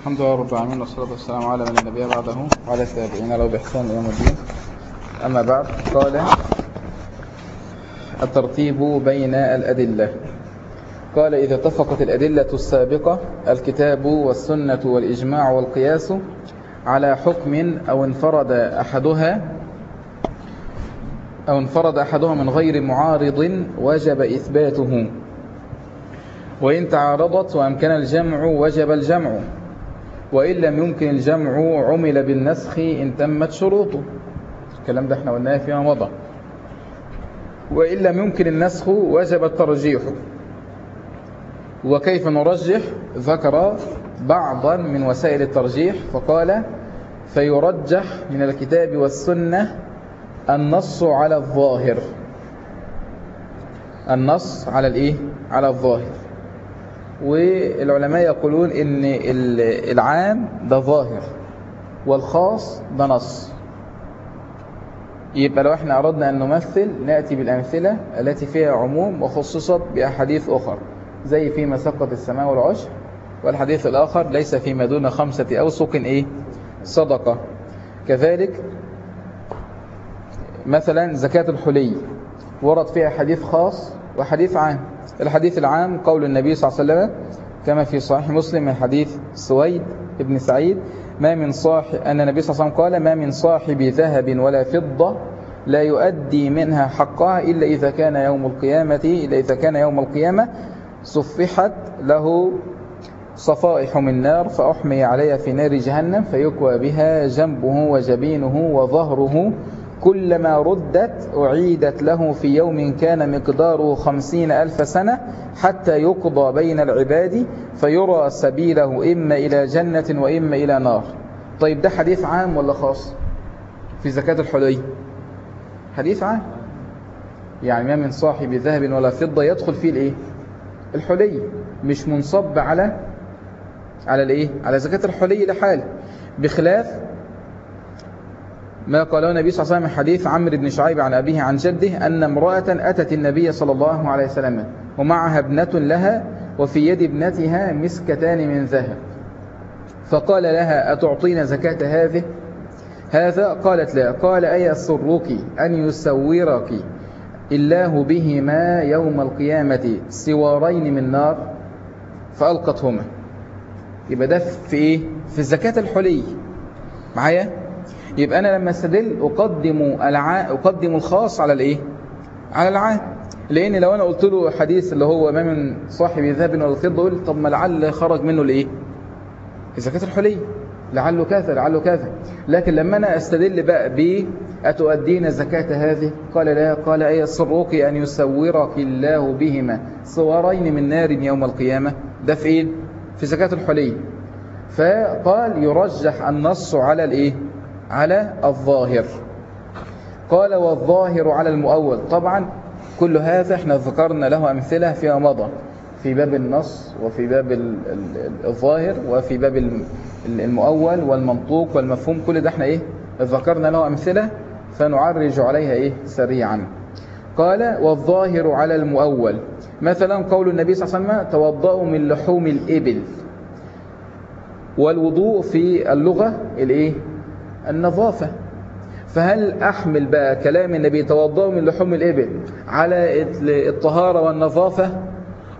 الحمد لله رب العالمين والصلاة والسلام على من النبي بعده وعلى التابعين له بإحسان يوم الدين. أما بعد قال الترتيب بين الأدلة. قال إذا اتفقت الأدلة السابقة الكتاب والسنة والإجماع والقياس على حكم أو انفرد أحدها أو انفرد أحدها من غير معارض وجب إثباته. وإن تعارضت وأمكن الجمع وجب الجمع. وإن لم يمكن الجمع عمل بالنسخ إن تمت شروطه. الكلام ده إحنا قلناه فيما مضى. وإن لم يمكن النسخ وجب الترجيح. وكيف نرجح؟ ذكر بعضا من وسائل الترجيح فقال فيرجح من الكتاب والسنة النص على الظاهر. النص على الإيه؟ على الظاهر. والعلماء يقولون إن العام ده ظاهر والخاص ده نص. يبقى لو إحنا أردنا أن نمثل نأتي بالأمثلة التي فيها عموم وخصصت بأحاديث أخرى زي فيما سقط السماء والعشر والحديث الآخر ليس فيما دون خمسة أوسق إيه؟ صدقة. كذلك مثلا زكاة الحلي ورد فيها حديث خاص وحديث عام. الحديث العام قول النبي صلى الله عليه وسلم كما في صحيح مسلم من حديث سويد ابن سعيد ما من صاحب أن النبي صلى الله عليه وسلم قال ما من صاحب ذهب ولا فضة لا يؤدي منها حقها إلا إذا كان يوم القيامة إلا إذا كان يوم القيامة صفحت له صفائح من نار فأحمي عليها في نار جهنم فيكوى بها جنبه وجبينه وظهره كلما ردت أعيدت له في يوم كان مقداره خمسين ألف سنة حتى يقضى بين العباد فيرى سبيله إما إلى جنة وإما إلى نار. طيب ده حديث عام ولا خاص؟ في زكاة الحلي. حديث عام. يعني ما من صاحب ذهب ولا فضة يدخل فيه الإيه؟ الحلي. مش منصب على على الإيه؟ على زكاة الحلي لحاله. بخلاف ما قاله النبي صلى الله عليه وسلم حديث عمرو بن شعيب عن أبيه عن جده أن امرأة أتت النبي صلى الله عليه وسلم ومعها ابنة لها وفي يد ابنتها مسكتان من ذهب. فقال لها أتعطين زكاة هذه؟ هذا؟ قالت لا. قال أي سرك أن يسورك الله بهما يوم القيامة سوارين من نار؟ فألقتهما. يبقى ده في إيه؟ في زكاة الحلي معايا؟ يبقى أنا لما أستدل أقدم, الع... أقدم الخاص على الإيه؟ على العام لأن لو أنا قلت له حديث اللي هو ما من صاحب ذهب ولا فضة يقول طب ما لعل خرج منه الإيه؟ زكاة الحلي لعله كذا لعله كذا لكن لما أنا أستدل بقى ب أتؤدين زكاة هذه؟ قال لا. قال أي سرك أن يسورك الله بهما؟ صورين من نار يوم القيامة. ده في إيه؟ في زكاة الحلي فقال يرجح النص على الإيه؟ على الظاهر. قال والظاهر على المؤول. طبعا كل هذا إحنا ذكرنا له أمثلة فيما مضى. في باب النص وفي باب الظاهر وفي باب المؤول والمنطوق والمفهوم. كل ده إحنا إيه؟ ذكرنا له أمثلة فنعرج عليها إيه؟ سريعا. قال والظاهر على المؤول. مثلا قول النبي صلى الله عليه وسلم توضأوا من لحوم الإبل. والوضوء في اللغة الإيه؟ النظافة. فهل أحمل بقى كلام النبي توضأوا من لحوم الإبل على الطهارة والنظافة؟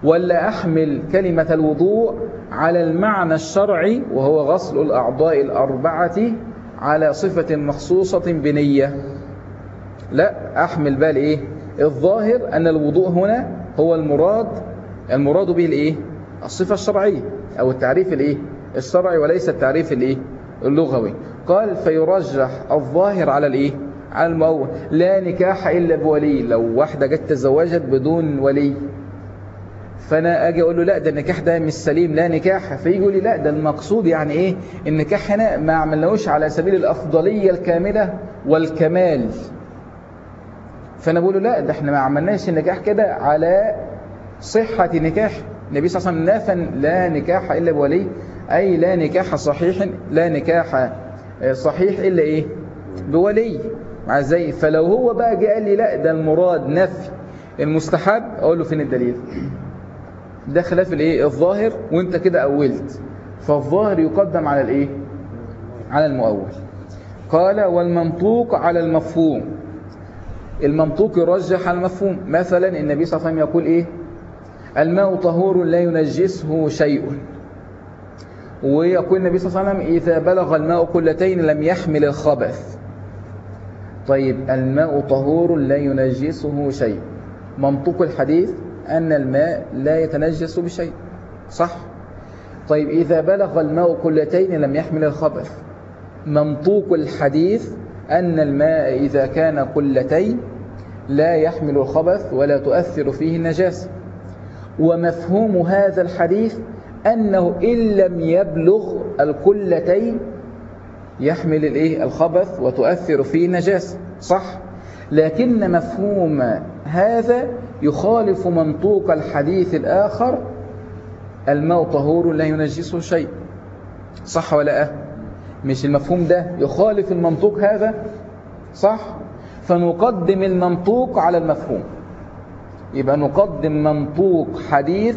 ولا أحمل كلمة الوضوء على المعنى الشرعي وهو غسل الأعضاء الأربعة على صفة مخصوصة بنية؟ لا أحمل بقى لإيه الظاهر أن الوضوء هنا هو المراد المراد به الإيه؟ الصفة الشرعية أو التعريف الإيه؟ الشرعي وليس التعريف الإيه؟ اللغوي. قال فيرجح الظاهر على الإيه؟ على المؤول. لا نكاح إلا بولي. لو واحدة جت تزوجت بدون ولي. فأنا أجي أقول له لا ده النكاح ده مش سليم لا نكاح. فيجي يقول لي لا ده المقصود يعني إيه؟ النكاح هنا ما عملناهوش على سبيل الأفضلية الكاملة والكمال. فأنا بقول له لا ده إحنا ما عملناش النكاح كده على صحة نكاح. النبي صلى الله عليه وسلم نافى لا نكاح إلا بولي أي لا نكاح صحيح لا نكاح صحيح إلا إيه؟ بولي. مع إزاي فلو هو بقى جه قال لي لا ده المراد نفي. المستحب أقول له فين الدليل؟ ده خلاف الإيه؟ الظاهر وأنت كده أولت. فالظاهر يقدم على الإيه؟ على المؤول. قال والمنطوق على المفهوم. المنطوق يرجح على المفهوم. مثلا النبي صلى الله عليه وسلم يقول إيه؟ الماء طهور لا ينجسه شيء. ويقول النبي صلى الله عليه وسلم إذا بلغ الماء قلتين لم يحمل الخبث. طيب الماء طهور لا ينجسه شيء. منطق الحديث أن الماء لا يتنجس بشيء صح؟ طيب إذا بلغ الماء قلتين لم يحمل الخبث. منطوق الحديث أن الماء إذا كان قلتين لا يحمل الخبث ولا تؤثر فيه النجاسة. ومفهوم هذا الحديث أنه إن لم يبلغ القلتين يحمل الإيه؟ الخبث وتؤثر فيه النجاسة. صح؟ لكن مفهوم هذا يخالف منطوق الحديث الآخر الماء طهور لا ينجسه شيء. صح ولا أه؟ مش المفهوم ده يخالف المنطوق هذا؟ صح؟ فنقدم المنطوق على المفهوم. يبقى نقدم منطوق حديث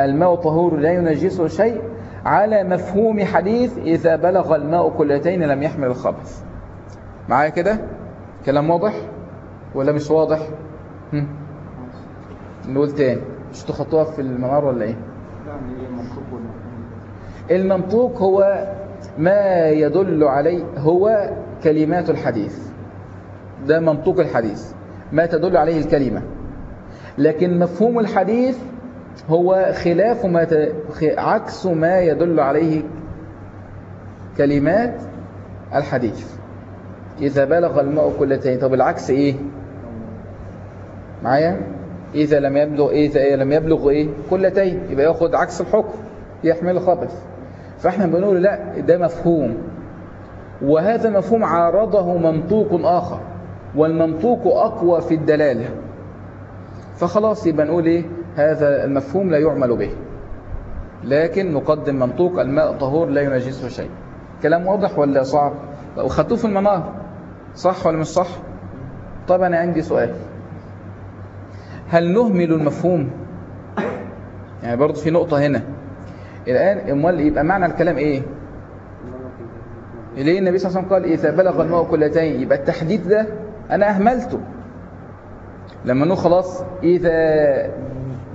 الماء طهور لا ينجسه شيء على مفهوم حديث إذا بلغ الماء كلتين لم يحمل الخبث. معايا كده؟ كلام واضح؟ ولا مش واضح؟ نقول تاني. مش تخطوها في المنار ولا إيه؟ المنطوق هو ما يدل عليه هو كلمات الحديث. ده منطوق الحديث. ما تدل عليه الكلمة. لكن مفهوم الحديث هو خلاف ما ت... عكس ما يدل عليه كلمات الحديث. إذا بلغ الماء كلتين طب العكس إيه؟ معايا؟ إذا لم يبلغ إذا إيه لم يبلغ إيه؟ كلتين يبقى ياخد عكس الحكم يحمل خبث. فإحنا بنقول لا ده مفهوم. وهذا المفهوم عارضه منطوق آخر والمنطوق أقوى في الدلالة. فخلاص يبقى نقول إيه؟ هذا المفهوم لا يعمل به. لكن نقدم منطوق الماء طهور لا ينجسه شيء. كلام واضح ولا صعب؟ وخدتوه في المنار صح ولا مش صح؟ طب أنا عندي سؤال. هل نهمل المفهوم؟ يعني برضو في نقطة هنا. الآن أمال يبقى معنى الكلام إيه؟ ليه النبي صلى الله عليه وسلم قال إذا بلغ الماء كلتين يبقى التحديد ده أنا أهملته. لما نقول خلاص إذا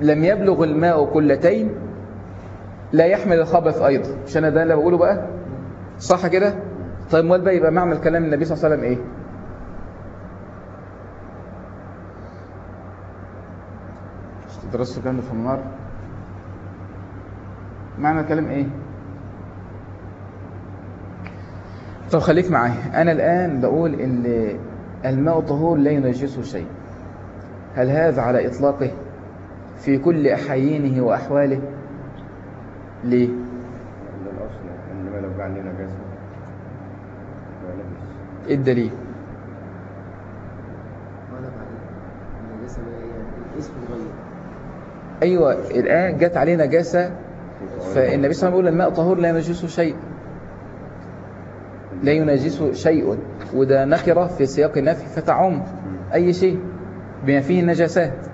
لم يبلغ الماء كلتين لا يحمل الخبث أيضا. مش أنا ده اللي بقوله بقى؟ صح كده؟ طيب أمال بقى يبقى معنى الكلام النبي صلى الله عليه وسلم مش تدرسوا الكلام في النار معنى الكلام إيه؟ طب خليك معايا. أنا الآن بقول إن الماء طهور لا ينجسه شيء. هل هذا على إطلاقه؟ في كل احايينه وأحواله. ليه؟ إنما لو نجاسة إيه الدليل؟ أيوه الآن جت عليه نجاسة فالنبي صلى الله عليه وسلم يقول الماء طهور لا ينجسه شيء. لا ينجسه شيء. وده نكرة في سياق النفي فتعم أي شيء بما فيه النجاسات.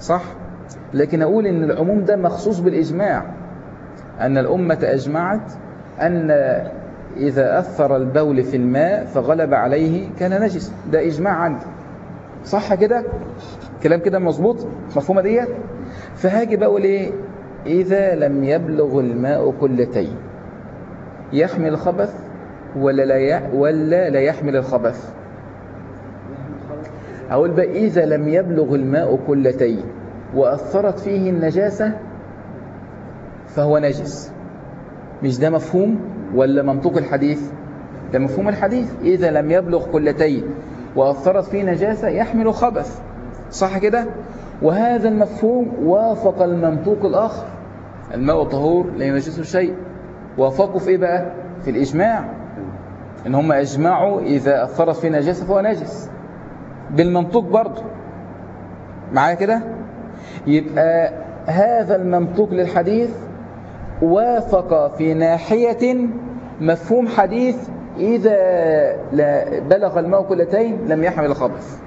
صح؟ لكن أقول إن العموم ده مخصوص بالإجماع. أن الأمة أجمعت أن إذا أثر البول في الماء فغلب عليه كان نجس. ده إجماع عندي. صح كده؟ كلام كده مظبوط؟ مفهومة ديت؟ فهاجي بقول إيه؟ إذا لم يبلغ الماء كلتين يحمل الخبث ولا لا. ولا لا يحمل الخبث؟ أقول بقى اذا لم يبلغ الماء كلتين وأثرت فيه النجاسة فهو نجس. مش ده مفهوم ولا منطوق الحديث؟ ده مفهوم الحديث. إذا لم يبلغ كلتين وأثرت فيه نجاسة يحمل خبث. صح كده؟ وهذا المفهوم وافق المنطوق الآخر. الماء طهور لا ينجسه شيء. وافقوا في إيه بقى؟ في الإجماع. إن هم أجمعوا إذا أثرت فيه نجاسة فهو نجس. بالمنطوق برضه. معايا كده؟ يبقى هذا المنطوق للحديث وافق في ناحية مفهوم حديث إذا بلغ الماء كلتين لم يحمل الخبث.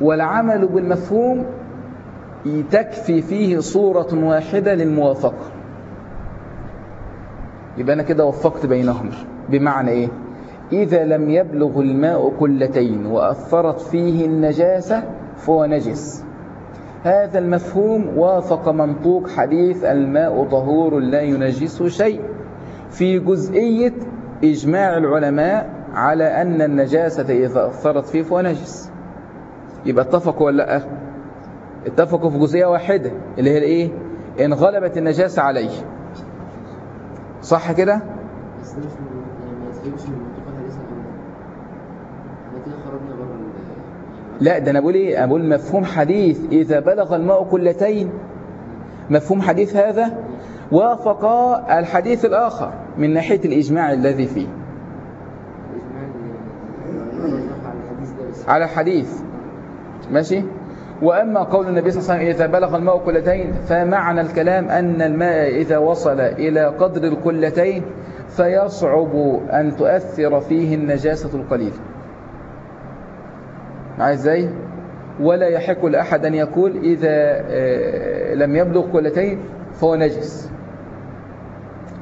والعمل بالمفهوم تكفي فيه صورة واحدة للموافقة. يبقى أنا كده وفقت بينهم. بمعنى إيه؟ إذا لم يبلغ الماء كلتين وأثرت فيه النجاسة فهو نجس. هذا المفهوم وافق منطوق حديث الماء طهور لا ينجسه شيء. في جزئية إجماع العلماء على أن النجاسة إذا أثرت فيه فهو نجس. يبقى اتفقوا ولا لأ؟ اتفقوا في جزئية واحدة اللي هي الإيه؟ ان غلبت النجاسة عليه. صح كده بس ده مش من يعني ما يسلمش من منطقة الحديث الأول إحنا كده خرجنا بره ال- لا ده أنا بقول إيه؟ أنا بقول مفهوم حديث إذا بلغ الماء كلتين. مفهوم حديث هذا؟ وافق الحديث الآخر من ناحية الإجماع الذي فيه. الإجماع على الحديث. ماشي؟ وأما قول النبي صلى الله عليه وسلم إذا بلغ الماء كلتين فمعنى الكلام أن الماء إذا وصل إلى قدر الكلتين فيصعب أن تؤثر فيه النجاسة القليلة. معايا إزاي ولا يحق لأحد أن يقول إذا آه، لم يبلغ كلتين فهو نجس.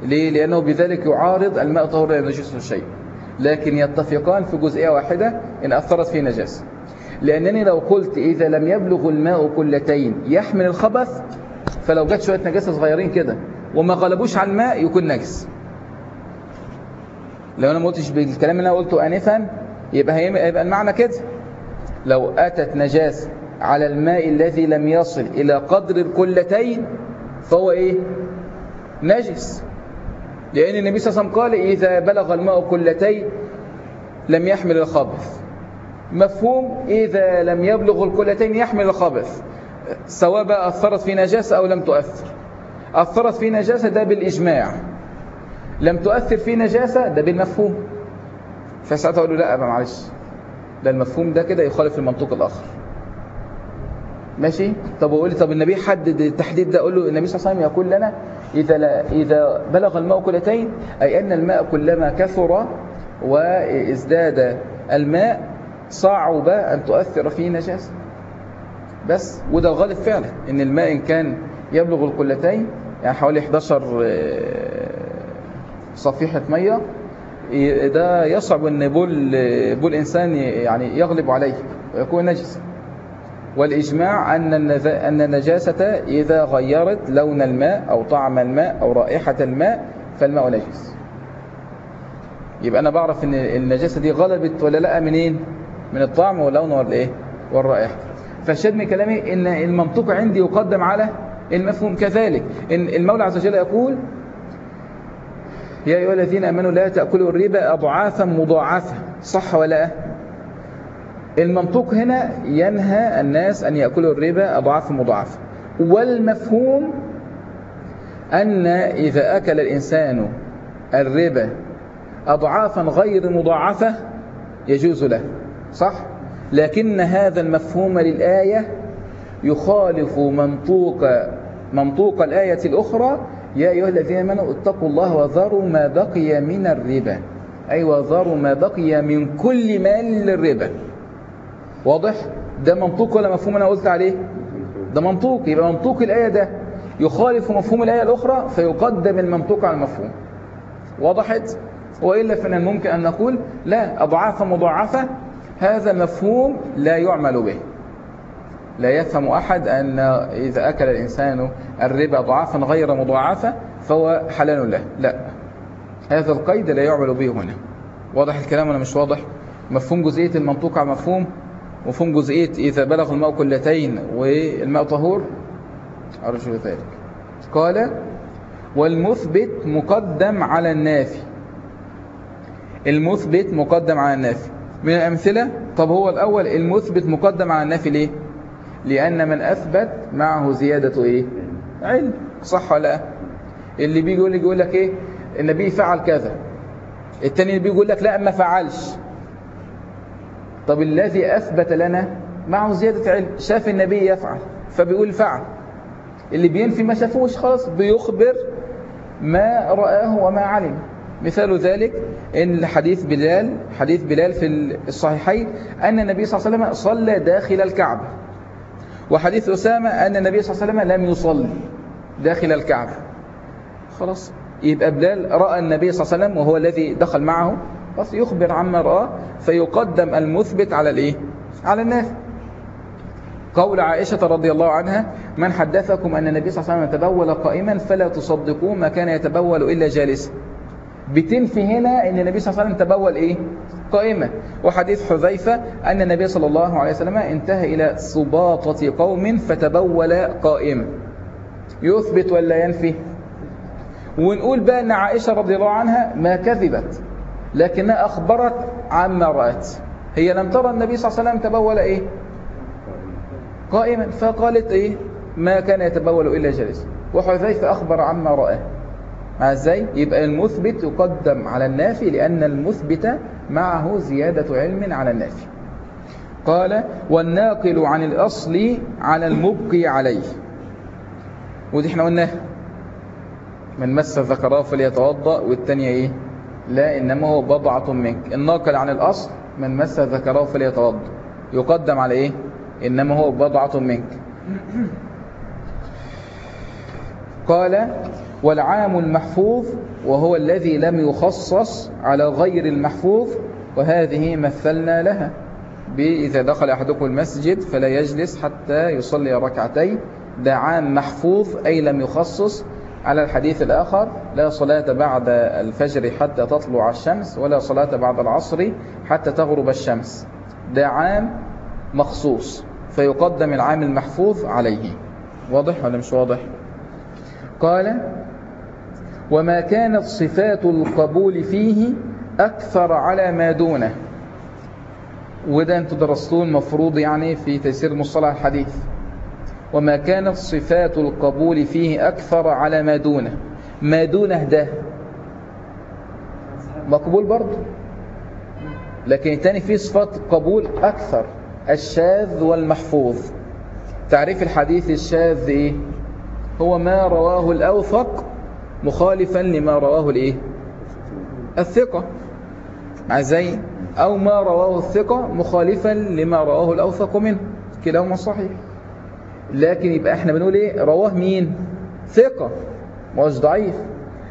ليه؟ لأنه بذلك يعارض الماء طهور لا ينجسه شيء. لكن يتفقان في جزئية واحدة إن أثرت فيه نجاسة لأنني لو قلت إذا لم يبلغ الماء كلتين يحمل الخبث فلو جت شوية نجاسة صغيرين كده وما غلبوش على الماء يكون نجس. لو أنا ما قلتش بالكلام اللي أنا قلته آنفا يبقى هيبقى المعنى كده. لو أتت نجاسة على الماء الذي لم يصل إلى قدر الكلتين فهو إيه؟ نجس. لأن النبي صلى الله عليه وسلم قال إذا بلغ الماء كلتين لم يحمل الخبث. مفهوم؟ إذا لم يبلغ الكلتين يحمل الخبث. سواء بقى أثرت في نجاسة أو لم تؤثر. أثرت في نجاسة ده بالإجماع. لم تؤثر في نجاسة ده بالمفهوم. فساعتها أقول له لا أبقى معلش. ده المفهوم ده كده يخالف المنطوق الآخر. ماشي؟ طب وقول لي طب النبي حدد التحديد ده أقول له النبي صلى الله عليه وسلم يقول لنا إذا لا إذا بلغ الماء كلتين أي أن الماء كلما كثر وازداد الماء صعب أن تؤثر فيه نجاسه بس وده الغالب فعلا إن الماء إن كان يبلغ الكلتين يعني حوالي 11 آه، صفيحة مية ده يصعب إن بول بول إنسان يعني يغلب عليه ويكون نجسا والإجماع أن أن النجاسة إذا غيرت لون الماء أو طعم الماء أو رائحة الماء فالماء نجس. يبقى أنا بعرف أن النجاسة دي غلبت ولا لأ منين؟ من الطعم واللون والإيه؟ والرائحة. فالشد من كلامي أن المنطق عندي يقدم على المفهوم كذلك. إن المولى عز وجل يقول يا أيها الذين آمنوا لا تأكلوا الربا أضعافا مضاعفة. صح ولا لا؟ المنطوق هنا ينهى الناس أن يأكلوا الربا أضعاف مضاعفة. والمفهوم أن إذا أكل الإنسان الربا أضعافا غير مضاعفة يجوز له. صح؟ لكن هذا المفهوم للآية يخالف منطوق منطوق الآية الأخرى يا أيها الذين آمنوا اتقوا الله وذروا ما بقي من الربا. أي وذروا ما بقي من كل مال للربا. واضح؟ ده منطوق ولا مفهوم أنا قلت عليه؟ ده منطوق. يبقى منطوق الآية ده. يخالف مفهوم الآية الأخرى فيقدم المنطوق على المفهوم. وضحت وإلا فمن الممكن أن نقول لا أضعاف مضاعفة هذا المفهوم لا يعمل به. لا يفهم أحد أن إذا أكل الإنسان الربا ضعافا غير مضاعفة فهو حلال له. لا. هذا القيد لا يعمل به هنا. واضح الكلام ولا مش واضح؟ مفهوم جزئية المنطوق على مفهوم؟ مفهوم جزئية إذا بلغ الماء كلتين والماء طهور؟ أرجو ذلك. قال والمثبت مقدم على النافي. المثبت مقدم على النافي. من الأمثلة؟ طب هو الأول المثبت مقدم على النافي ليه؟ لأن من أثبت معه زيادة إيه؟ علم. صح ولا لا؟ اللي بيجي يقول لك يقول لك إيه؟ النبي فعل كذا. التاني اللي بيقول لك لا ما فعلش. طب الذي أثبت لنا معه زيادة علم؟ شاف النبي يفعل. فبيقول فعل. اللي بينفي ما شافوش خلاص بيخبر ما رآه وما علم. مثال ذلك إن حديث بلال حديث بلال في الصحيحين أن النبي صلى الله عليه وسلم صلى داخل الكعبة. وحديث أسامة أن النبي صلى الله عليه وسلم لم يصلي داخل الكعبة. خلاص. يبقى بلال رأى النبي صلى الله عليه وسلم وهو الذي دخل معه بس يخبر عما رأى فيقدم المثبت على الإيه؟ على النافي قول عائشة رضي الله عنها من حدثكم أن النبي صلى الله عليه وسلم تبول قائما فلا تصدقوه ما كان يتبول إلا جالسا. بتنفي هنا أن النبي صلى الله عليه وسلم تبول إيه؟ قائما وحديث حذيفة أن النبي صلى الله عليه وسلم انتهى إلى سباطة قوم فتبول قائما يثبت ولا ينفي. ونقول بقى أن عائشة رضي الله عنها ما كذبت لكنها أخبرت عما رأت. هي لم ترى النبي صلى الله عليه وسلم تبول إيه؟ قائما. فقالت إيه؟ ما كان يتبول إلا جالسا وحذيفة أخبر عما رأى. إزاي؟ يبقى المثبت يقدم على النافي لأن المثبت معه زيادة علم على النافي قال والناقل عن الأصل على المبقي عليه. ودي إحنا قلناها. من مس ذكره فليتوضأ والتانية إيه؟ لا إنما هو بضعة منك. الناقل عن الأصل من مس ذكره فليتوضأ. يقدم على إيه؟ إنما هو بضعة منك. قال والعام المحفوظ وهو الذي لم يخصص على غير المحفوظ وهذه مثلنا لها. إذا دخل أحدكم المسجد فلا يجلس حتى يصلي ركعتين. ده عام محفوظ أي لم يخصص. على الحديث الآخر لا صلاة بعد الفجر حتى تطلع الشمس ولا صلاة بعد العصر حتى تغرب الشمس. ده عام مخصوص فيقدم العام المحفوظ عليه. واضح ولا مش واضح؟ قال وما كانت صفات القبول فيه أكثر على ما دونه. وده أنتوا درستوه المفروض يعني في تيسير مصطلح الحديث. وما كانت صفات القبول فيه أكثر على ما دونه. ما دونه ده مقبول برضه. لكن الثاني فيه صفات قبول أكثر الشاذ والمحفوظ. تعريف الحديث الشاذ إيه؟ هو ما رواه الأوثق مخالفا لما رواه الإيه؟ الثقة. زي أو ما رواه الثقة مخالفا لما رواه الأوثق منه. كلاهما صحيح. لكن يبقى إحنا بنقول إيه؟ رواه مين؟ ثقة. مش ضعيف.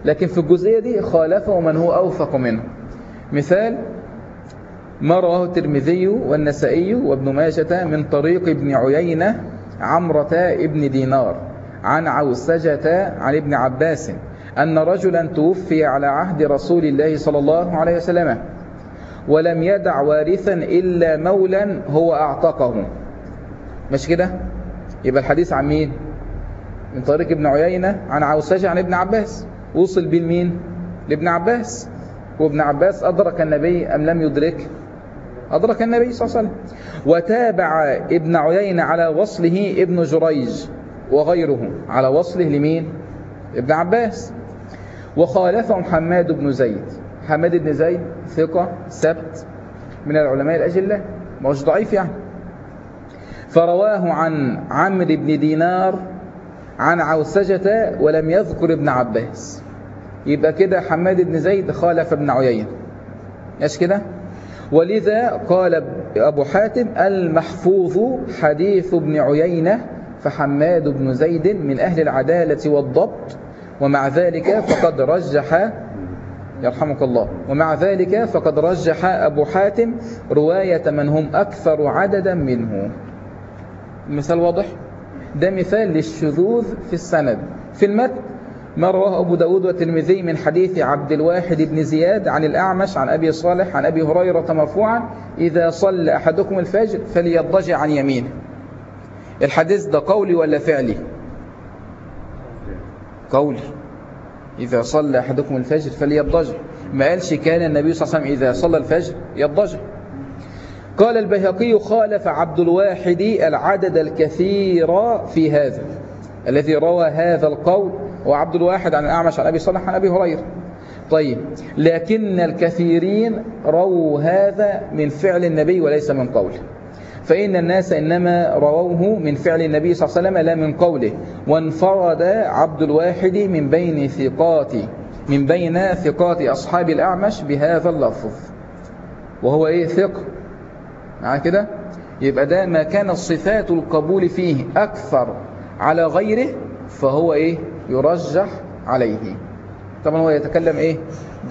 لكن في الجزئية دي خالفه من هو أوثق منه. مثال ما رواه الترمذي والنسائي وابن ماجة من طريق ابن عيينة عمرة ابن دينار. عن عوسجة عن ابن عباس أن رجلا توفي على عهد رسول الله صلى الله عليه وسلم ولم يدع وارثا إلا مولا هو أعتقه. مش كده؟ يبقى الحديث عن مين؟ من طريق ابن عيينة عن عوسجة عن ابن عباس. وصل بين مين لابن عباس. وابن عباس أدرك النبي أم لم يدرك؟ أدرك النبي صلى الله عليه وسلم. وتابع ابن عيينة على وصله ابن جريج. وغيره على وصله لمين؟ ابن عباس. وخالفهم حماد بن زيد. حماد بن زيد ثقة سبت من العلماء الأجلة. مش ضعيف يعني. فرواه عن عمرو بن دينار عن عوسجة ولم يذكر ابن عباس. يبقى كده حماد بن زيد خالف ابن عيينة. مش كده؟ ولذا قال أبو حاتم المحفوظ حديث ابن عيينة فحماد بن زيد من أهل العدالة والضبط ومع ذلك فقد رجح يرحمك الله ومع ذلك فقد رجح أبو حاتم رواية من هم أكثر عددا منه. المثال واضح؟ ده مثال للشذوذ في السند. في المتن ما رواه أبو داود والترمذي من حديث عبد الواحد بن زياد عن الأعمش عن أبي صالح عن أبي هريرة مرفوعا إذا صلى أحدكم الفجر فليضجع عن يمينه. الحديث ده قولي ولا فعلي؟ قولي. إذا صلى أحدكم الفجر فليضجع. ما قالش كان النبي صلى الله عليه وسلم إذا صلى الفجر يضجع. قال البيهقي خالف عبد الواحد العدد الكثير في هذا الذي روى هذا القول هو عبد الواحد عن الأعمش عن أبي صالح عن أبي هريرة. طيب لكن الكثيرين رووا هذا من فعل النبي وليس من قوله فإن الناس إنما رووه من فعل النبي صلى الله عليه وسلم لا من قوله. وانفرد عبد الواحد من بين ثقات من بين ثقات أصحاب الأعمش بهذا اللفظ. وهو إيه؟ ثق. مع كده؟ يبقى ده ما كان صفات القبول فيه أكثر على غيره فهو إيه؟ يرجح عليه. طبعا هو يتكلم إيه؟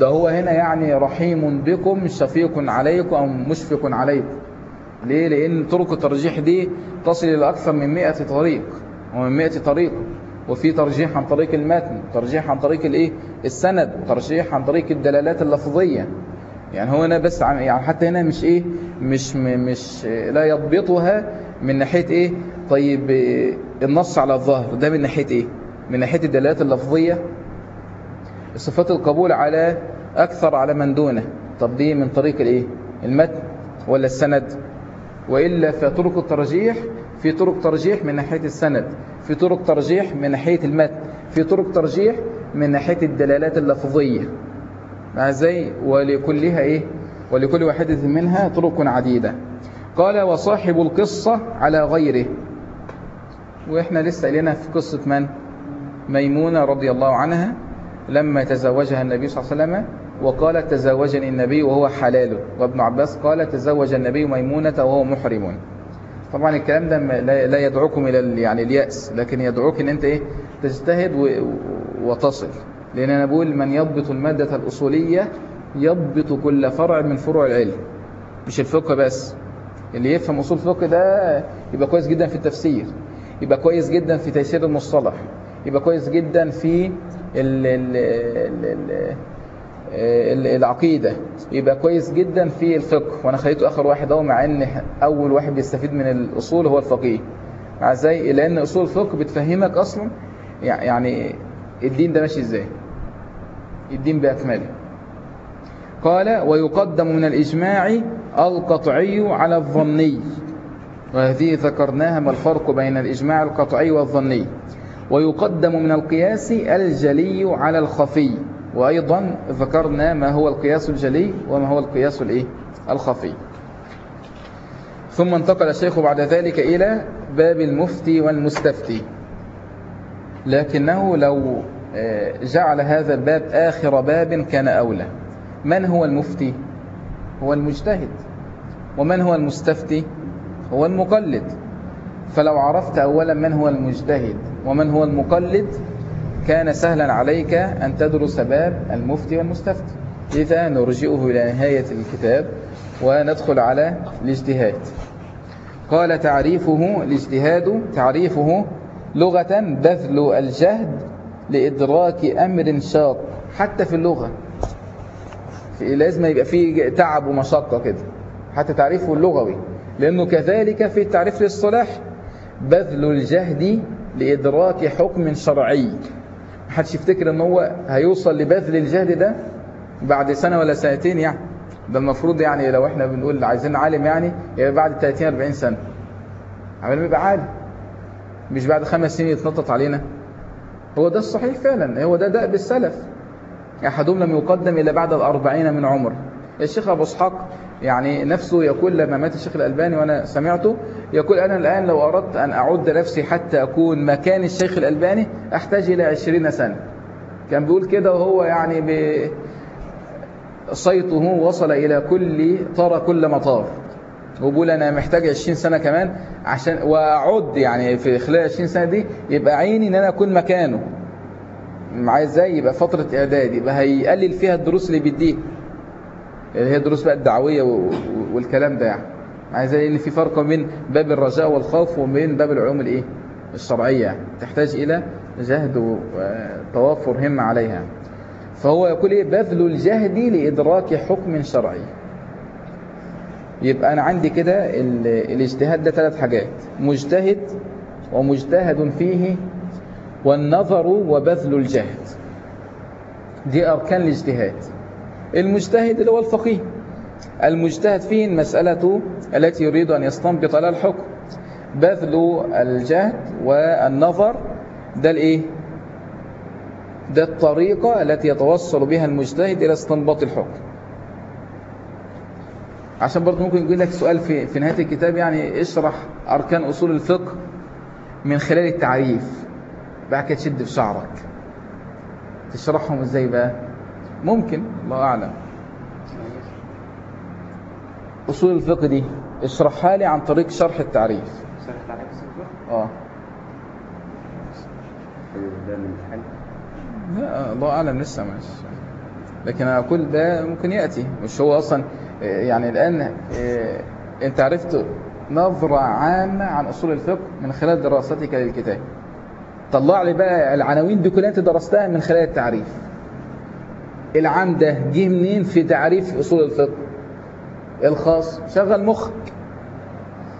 ده هو هنا يعني رحيم بكم شفيق عليكم أو مشفق عليكم. ليه؟ لأن طرق الترجيح دي تصل إلى أكثر من 100 طريق ومن 100 طريق. وفي ترجيح عن طريق المتن ترجيح عن طريق الإيه؟ السند وترجيح عن طريق الدلالات اللفظية. يعني هو هنا بس عن يعني حتى هنا مش إيه؟ مش مش لا يضبطها من ناحية إيه؟ طيب النص على الظاهر. ده من ناحية إيه؟ من ناحية الدلالات اللفظية. صفات القبول على أكثر على من دونه. طب دي من طريق الإيه؟ المتن ولا السند؟ وإلا فطرق الترجيح في طرق ترجيح من ناحية السند في طرق ترجيح من ناحية المتن في طرق ترجيح من ناحية الدلالات اللفظية. مع إزاي ولكلها إيه؟ ولكل واحدة منها طرق عديدة. قال وصاحب القصة على غيره. وإحنا لسه قلنا في قصة من؟ ميمونة رضي الله عنها لما تزوجها النبي صلى الله عليه وسلم وقال تزوجني النبي وهو حلال. وابن عباس قال تزوج النبي ميمونة وهو محرم. طبعا الكلام ده لا يدعوكم ال- يعني اليأس لكن يدعوك إن أنت إيه؟ تجتهد وتصل. لأن أنا بقول من يضبط المادة الأصولية يضبط كل فرع من فروع العلم مش الفقه بس. اللي يفهم أصول الفقه ده يبقى كويس جدا في التفسير يبقى كويس جدا في تيسير المصطلح يبقى كويس جدا في ال ال ال ال- العقيدة. يبقى كويس جدا في الفقه. وأنا خليته آخر واحد أهو مع إن أول واحد بيستفيد من الأصول هو الفقيه. مع إزاي؟ لأن أصول الفقه بتفهمك أصلا يع- يعني الدين ده ماشي إزاي؟ الدين بأكمله. قال ويقدم من الإجماع القطعي على الظني. وهذه ذكرناها ما الفرق بين الإجماع القطعي والظني. ويقدم من القياس الجلي على الخفي. وأيضا ذكرنا ما هو القياس الجلي وما هو القياس الإيه؟ الخفي ثم انتقل الشيخ بعد ذلك إلى باب المفتي والمستفتي لكنه لو آه، جعل هذا الباب آخر باب كان أولى من هو المفتي؟ هو المجتهد ومن هو المستفتي؟ هو المقلد فلو عرفت أولا من هو المجتهد ومن هو المقلد كان سهلا عليك أن تدرس باب المفتي والمستفتي. إذا نرجئه إلى نهاية الكتاب وندخل على الاجتهاد. قال تعريفه الاجتهاد تعريفه لغة بذل الجهد لإدراك أمر شاق حتى في اللغة. لازم يبقى فيه تعب ومشقة كده. حتى تعريفه اللغوي. لأنه كذلك في التعريف للصلاح بذل الجهد لإدراك حكم شرعي. محدش يفتكر إن هو هيوصل لبذل الجهد ده بعد سنة ولا سنتين يعني. ده المفروض يعني لو إحنا بنقول عايزين عالم يعني يبقى بعد 30 40 سنة. عمال يبقى عالم. مش بعد خمس سنين يتنطط علينا. هو ده الصحيح فعلا. هو ده دأب السلف أحدهم لم يقدم إلا بعد الأربعين من عمر. الشيخ أبو إسحاق يعني نفسه يقول لما مات الشيخ الألباني وأنا سمعته يقول أنا الآن لو أردت أن أعد نفسي حتى أكون مكان الشيخ الألباني أحتاج إلى عشرين سنة. كان بيقول كده وهو يعني ب... صيته وصل إلى كل طار كل مطار. وبقول أنا محتاج 20 سنة كمان عشان وأعد يعني في خلال 20 سنة دي يبقى عيني إن أنا أكون مكانه. معايا إزاي؟ يبقى فترة إعداد يبقى هيقلل فيها الدروس اللي بيديها. اللي هي الدروس بقى الدعوية والكلام ده يعني. عايز إن في فرق بين باب الرجاء والخوف وبين باب العلوم الإيه؟ الشرعية يعني. تحتاج إلى جهد وتوافر همة عليها. فهو يقول إيه؟ بذل الجهد لإدراك حكم شرعي. يبقى أنا عندي كده ال- الاجتهاد ده ثلاث حاجات. مجتهد ومجتهد فيه والنظر وبذل الجهد. دي أركان الاجتهاد. المجتهد اللي هو الفقيه المجتهد فيه المسألة التي يريد أن يستنبط لها الحكم. بذل الجهد والنظر ده الإيه؟ ده الطريقة التي يتوصل بها المجتهد إلى استنباط الحكم. عشان برضه ممكن يقول لك سؤال في, في نهاية الكتاب يعني اشرح أركان أصول الفقه من خلال التعريف. بقى كده تشد في شعرك. تشرحهم إزاي بقى؟ ممكن الله أعلم. أصول الفقه دي اشرحها لي عن طريق شرح التعريف. شرح تعريف الصفر آه. لا الله أعلم لسه مش لكن أقول ده ممكن يأتي. مش هو أصلا يعني الآن آه، أنت عرفت نظرة عامة عن أصول الفقه من خلال دراستك للكتاب. طلع لي بقى العناوين دي كلها أنت درستها من خلال التعريف. العام ده جه منين في تعريف أصول الفقه؟ الخاص. شغل مخك.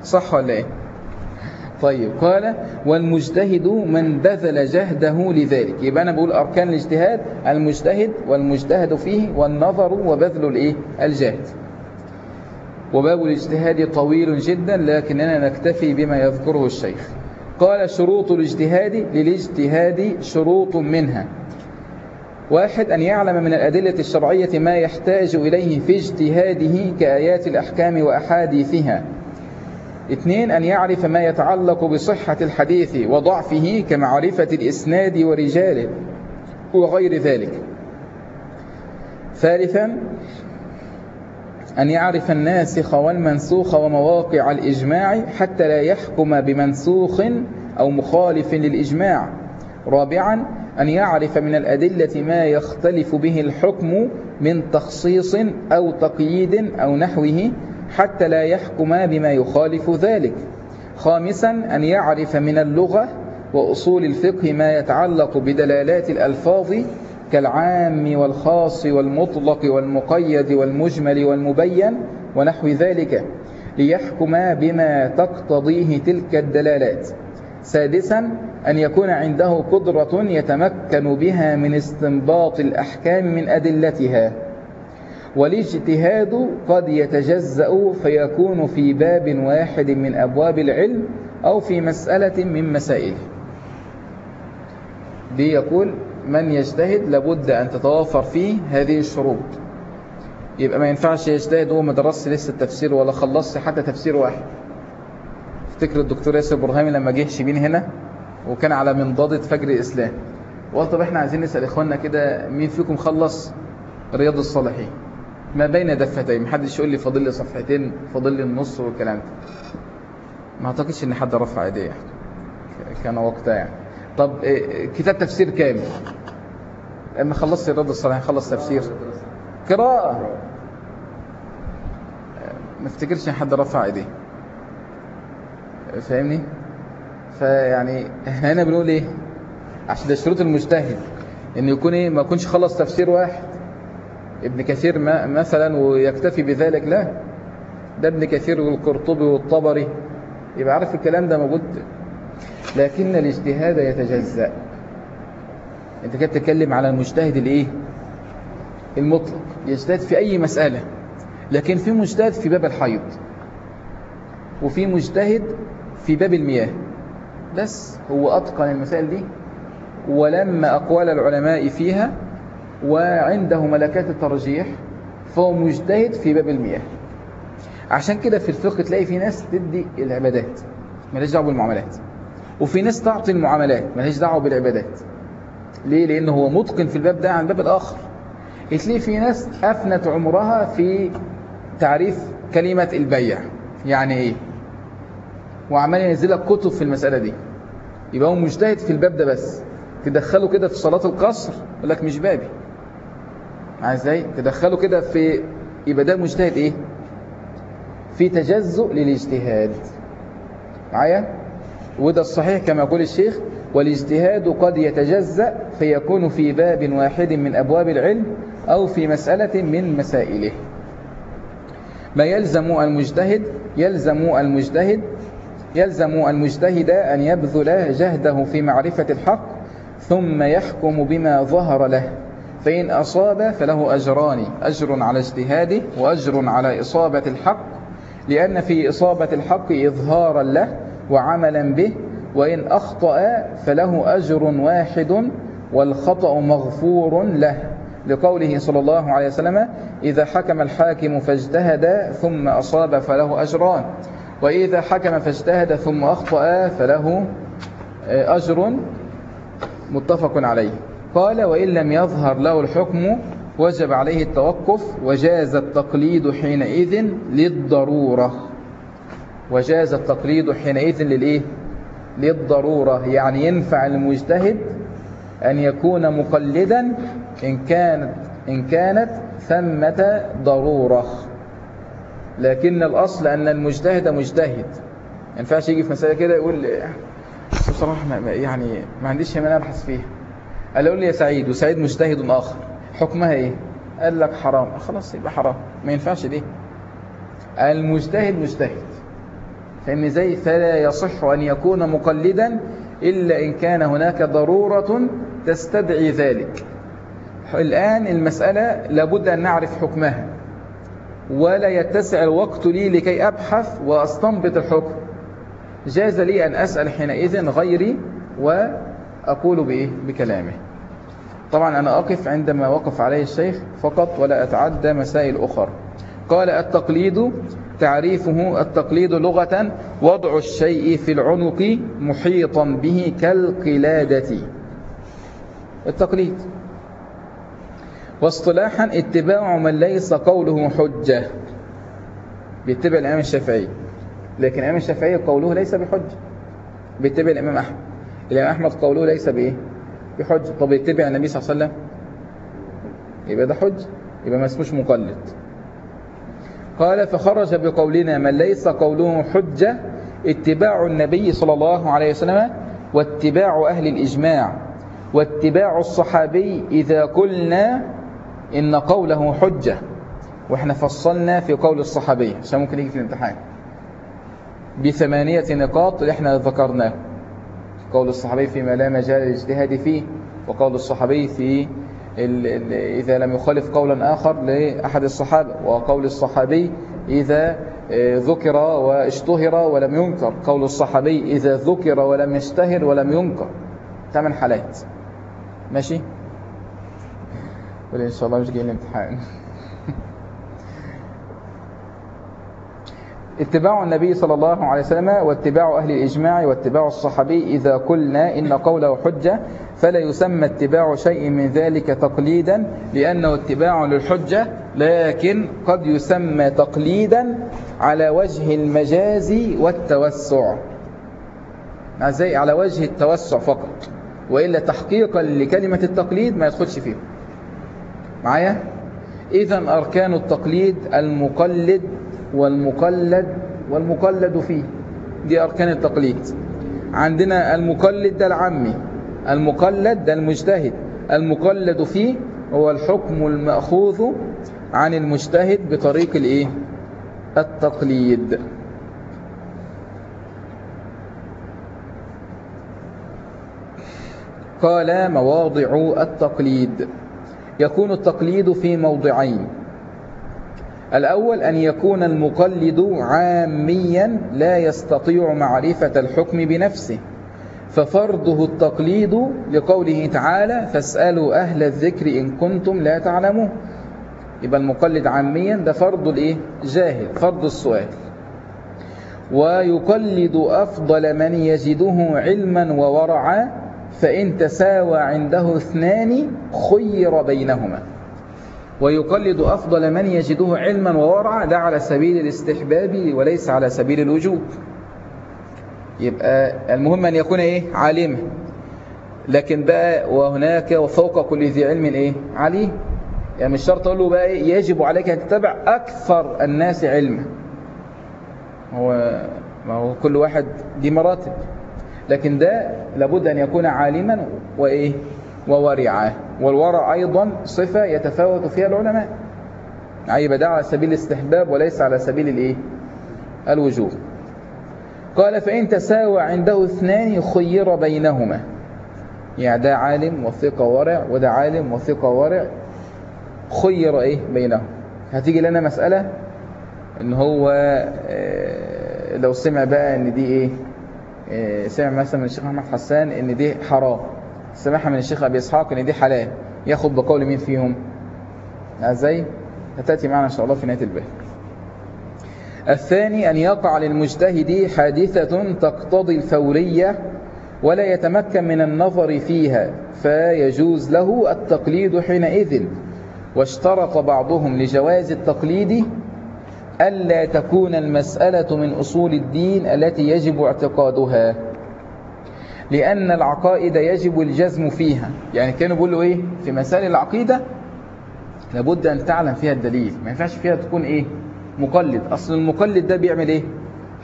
صح ولا إيه؟ طيب قال والمجتهد من بذل جهده لذلك. يبقى أنا بقول أركان الاجتهاد المجتهد والمجتهد فيه والنظر وبذل الإيه؟ الجهد. وباب الاجتهاد طويل جدا لكننا نكتفي بما يذكره الشيخ. قال شروط الاجتهاد للاجتهاد شروط منها. واحد أن يعلم من الأدلة الشرعية ما يحتاج إليه في اجتهاده كآيات الأحكام وأحاديثها. اثنين أن يعرف ما يتعلق بصحة الحديث وضعفه كمعرفة الإسناد ورجاله وغير ذلك. ثالثا أن يعرف الناسخ والمنسوخ ومواقع الإجماع حتى لا يحكم بمنسوخ أو مخالف للإجماع. رابعا أن يعرف من الأدلة ما يختلف به الحكم من تخصيص أو تقييد أو نحوه حتى لا يحكم بما يخالف ذلك. خامسا أن يعرف من اللغة وأصول الفقه ما يتعلق بدلالات الألفاظ كالعام والخاص والمطلق والمقيد والمجمل والمبين ونحو ذلك ليحكم بما تقتضيه تلك الدلالات. سادسا أن يكون عنده قدرة يتمكن بها من استنباط الأحكام من أدلتها. والاجتهاد قد يتجزأ فيكون في باب واحد من أبواب العلم أو في مسألة من مسائله. دي يقول من يجتهد لابد أن تتوافر فيه هذه الشروط. يبقى ما ينفعش يجتهد وهو ما درسش لسه التفسير ولا خلصش حتى تفسير واحد. افتكر الدكتور ياسر برهامي لما جه شبين هنا وكان على منضدة فجر الإسلام؟ وقال طب إحنا عايزين نسأل إخواننا كده مين فيكم خلص رياض الصالحين ما بين دفتين محدش يقول لي فاضل لي صفحتين فاضل لي النص والكلام ده. ما أعتقدش إن حد رفع إيديه كان وقتها يعني. طب إيه، كتاب تفسير كامل اما خلصت رياض الصالحين خلص تفسير. قراءة. ما افتكرش إن حد رفع إيديه. فاهمني؟ فيعني هنا بنقول إيه؟ عشان ده شروط المجتهد ان يكون إيه؟ ما يكونش خلص تفسير واحد. ابن كثير ما مثلا ويكتفي بذلك لا. ده ابن كثير والقرطبي والطبري. يبقى عارف الكلام ده موجود؟ لكن الاجتهاد يتجزأ. أنت كده بتتكلم على المجتهد الإيه؟ المطلق. يجتهد في أي مسألة. لكن في مجتهد في باب الحيض. وفي مجتهد في باب المياه. بس هو أتقن المسائل دي. ولما أقوال العلماء فيها وعنده ملكات الترجيح فهو مجتهد في باب المياه. عشان كده في الفقه تلاقي في ناس تدي العبادات مالهاش دعوة بالمعاملات. وفي ناس تعطي المعاملات مالهاش دعوة بالعبادات. ليه؟ لأن هو متقن في الباب ده عن الباب الآخر. تلاقي في ناس أفنت عمرها في تعريف كلمة البيع. يعني إيه؟ وعمال ينزل لك كتب في المسألة دي. يبقى هو مجتهد في الباب ده بس. تدخله كده في صلاة القصر يقول لك مش بابي. عايز إزاي تدخله كده في يبقى ده مجتهد إيه؟ في تجزؤ للاجتهاد. معايا؟ وده الصحيح كما يقول الشيخ والاجتهاد قد يتجزأ فيكون في باب واحد من أبواب العلم أو في مسألة من مسائله. ما يلزم المجتهد يلزم المجتهد يلزم المجتهد أن يبذل جهده في معرفة الحق ثم يحكم بما ظهر له. فإن أصاب فله أجران أجر على اجتهاده وأجر على إصابة الحق لأن في إصابة الحق إظهارا له وعملا به وإن أخطأ فله أجر واحد والخطأ مغفور له. لقوله صلى الله عليه وسلم إذا حكم الحاكم فاجتهد ثم أصاب فله أجران. وإذا حكم فاجتهد ثم أخطأ فله أجر متفق عليه. قال وإن لم يظهر له الحكم وجب عليه التوقف وجاز التقليد حينئذ للضرورة. وجاز التقليد حينئذ للإيه؟ للضرورة. يعني ينفع المجتهد أن يكون مقلدا إن كانت, إن كانت ثمة ضرورة. لكن الأصل أن المجتهد مجتهد. ما ينفعش يجي في مسألة كده يقول بصراحة يعني ما عنديش يمين أبحث فيها. قال لي يا سعيد. وسعيد مجتهد آخر. حكمها إيه؟ قال لك حرام. خلاص يبقى حرام. ما ينفعش دي. المجتهد مجتهد. فإن زي فلا يصح أن يكون مقلدا إلا إن كان هناك ضرورة تستدعي ذلك. الآن المسألة لابد أن نعرف حكمها. ولا يتسع الوقت لي لكي أبحث وأستنبط الحكم. جاز لي أن أسأل حينئذ غيري وأقول بإيه؟ بكلامه. طبعا أنا أقف عندما وقف عليه الشيخ فقط ولا أتعدى مسائل أخرى. قال التقليد تعريفه التقليد لغة وضع الشيء في العنق محيطا به كالقلادة. التقليد. واصطلاحا اتباع من ليس قوله حجة. بيتبع الإمام الشافعي. لكن الإمام الشافعي قوله ليس بحجة. بيتبع الإمام أحمد. الإمام أحمد قوله ليس بإيه؟ بحجة. طب يتبع النبي صلى الله عليه وسلم؟ يبقى ده حجة. يبقى ما اسموش مقلد. قال فخرج بقولنا من ليس قوله حجة اتباع النبي صلى الله عليه وسلم واتباع أهل الإجماع واتباع الصحابي إذا قلنا إن قوله حجة وإحنا فصلنا في قول الصحابي عشان ممكن يجي في الامتحان. بثمانية نقاط اللي إحنا ذكرناه. قول الصحابي فيما لا مجال للاجتهاد فيه وقول الصحابي في ال ال إذا لم يخالف قولا آخر لأحد الصحابة وقول الصحابي إذا آه، ذكر واشتهر ولم ينكر. قول الصحابي إذا ذكر ولم يشتهر ولم ينكر. ثمان حالات. ماشي؟ قول إن شاء الله مش جاي الامتحان اتباع النبي صلى الله عليه وسلم واتباع أهل الإجماع واتباع الصحابي إذا قلنا إن قوله حجة فلا يسمى اتباع شيء من ذلك تقليدا لأنه اتباع للحجة لكن قد يسمى تقليدا على وجه المجاز والتوسع على وجه التوسع فقط وإلا تحقيقا لكلمة التقليد ما يدخلش فيه معايا؟ إذا أركان التقليد المقلد والمقلد والمقلد فيه. دي أركان التقليد. عندنا المقلد ده العامي المقلد ده المجتهد المقلد فيه هو الحكم المأخوذ عن المجتهد بطريق الإيه؟ التقليد. قال مواضع التقليد. يكون التقليد في موضعين. الأول أن يكون المقلد عاميا لا يستطيع معرفة الحكم بنفسه ففرضه التقليد لقوله تعالى فاسألوا أهل الذكر إن كنتم لا تعلمون. يبقى المقلد عاميا ده فرض الإيه؟ جاهل فرض السؤال. ويقلد أفضل من يجده علما وورعا فإن تساوى عنده اثنان خير بينهما. ويقلد أفضل من يجده علما وورعا ده على سبيل الاستحباب وليس على سبيل الوجوب. يبقى المهم أن يكون إيه؟ عالما لكن بقى وهناك وفوق كل ذي علم إيه؟ عليه يعني مش شرط أقول له بقى إيه؟ يجب عليك أن تتبع أكثر الناس علما هو ما هو كل واحد دي مراتب. لكن ده لابد أن يكون عالما وإيه؟ وورعا والورع أيضا صفة يتفاوت فيها العلماء. يبقى ده على سبيل الاستحباب وليس على سبيل الإيه؟ الوجوب. قال فإن تساوى عنده اثنان خير بينهما. يعني ده عالم وثقة ورع وده عالم وثقة ورع. خير إيه؟ بينهم. هتيجي لنا مسألة إن هو آه لو سمع بقى إن دي آه سمع مثلا من الشيخ محمد حسان إن دي حرام. سمعها من الشيخ أبي إسحاق إن دي حلال. ياخد بقول مين فيهم؟ إزاي هتأتي معنا إن شاء الله في نهاية الباب الثاني أن يقع للمجتهد حادثة تقتضي الفورية ولا يتمكن من النظر فيها فيجوز له التقليد حينئذ. واشترط بعضهم لجواز التقليد ألا تكون المسألة من أصول الدين التي يجب اعتقادها. لأن العقائد يجب الجزم فيها. يعني كانوا بيقولوا إيه؟ في مسائل العقيدة لابد أن تعلم فيها الدليل. ما ينفعش فيها تكون إيه؟ مقلد. أصل المقلد ده بيعمل إيه؟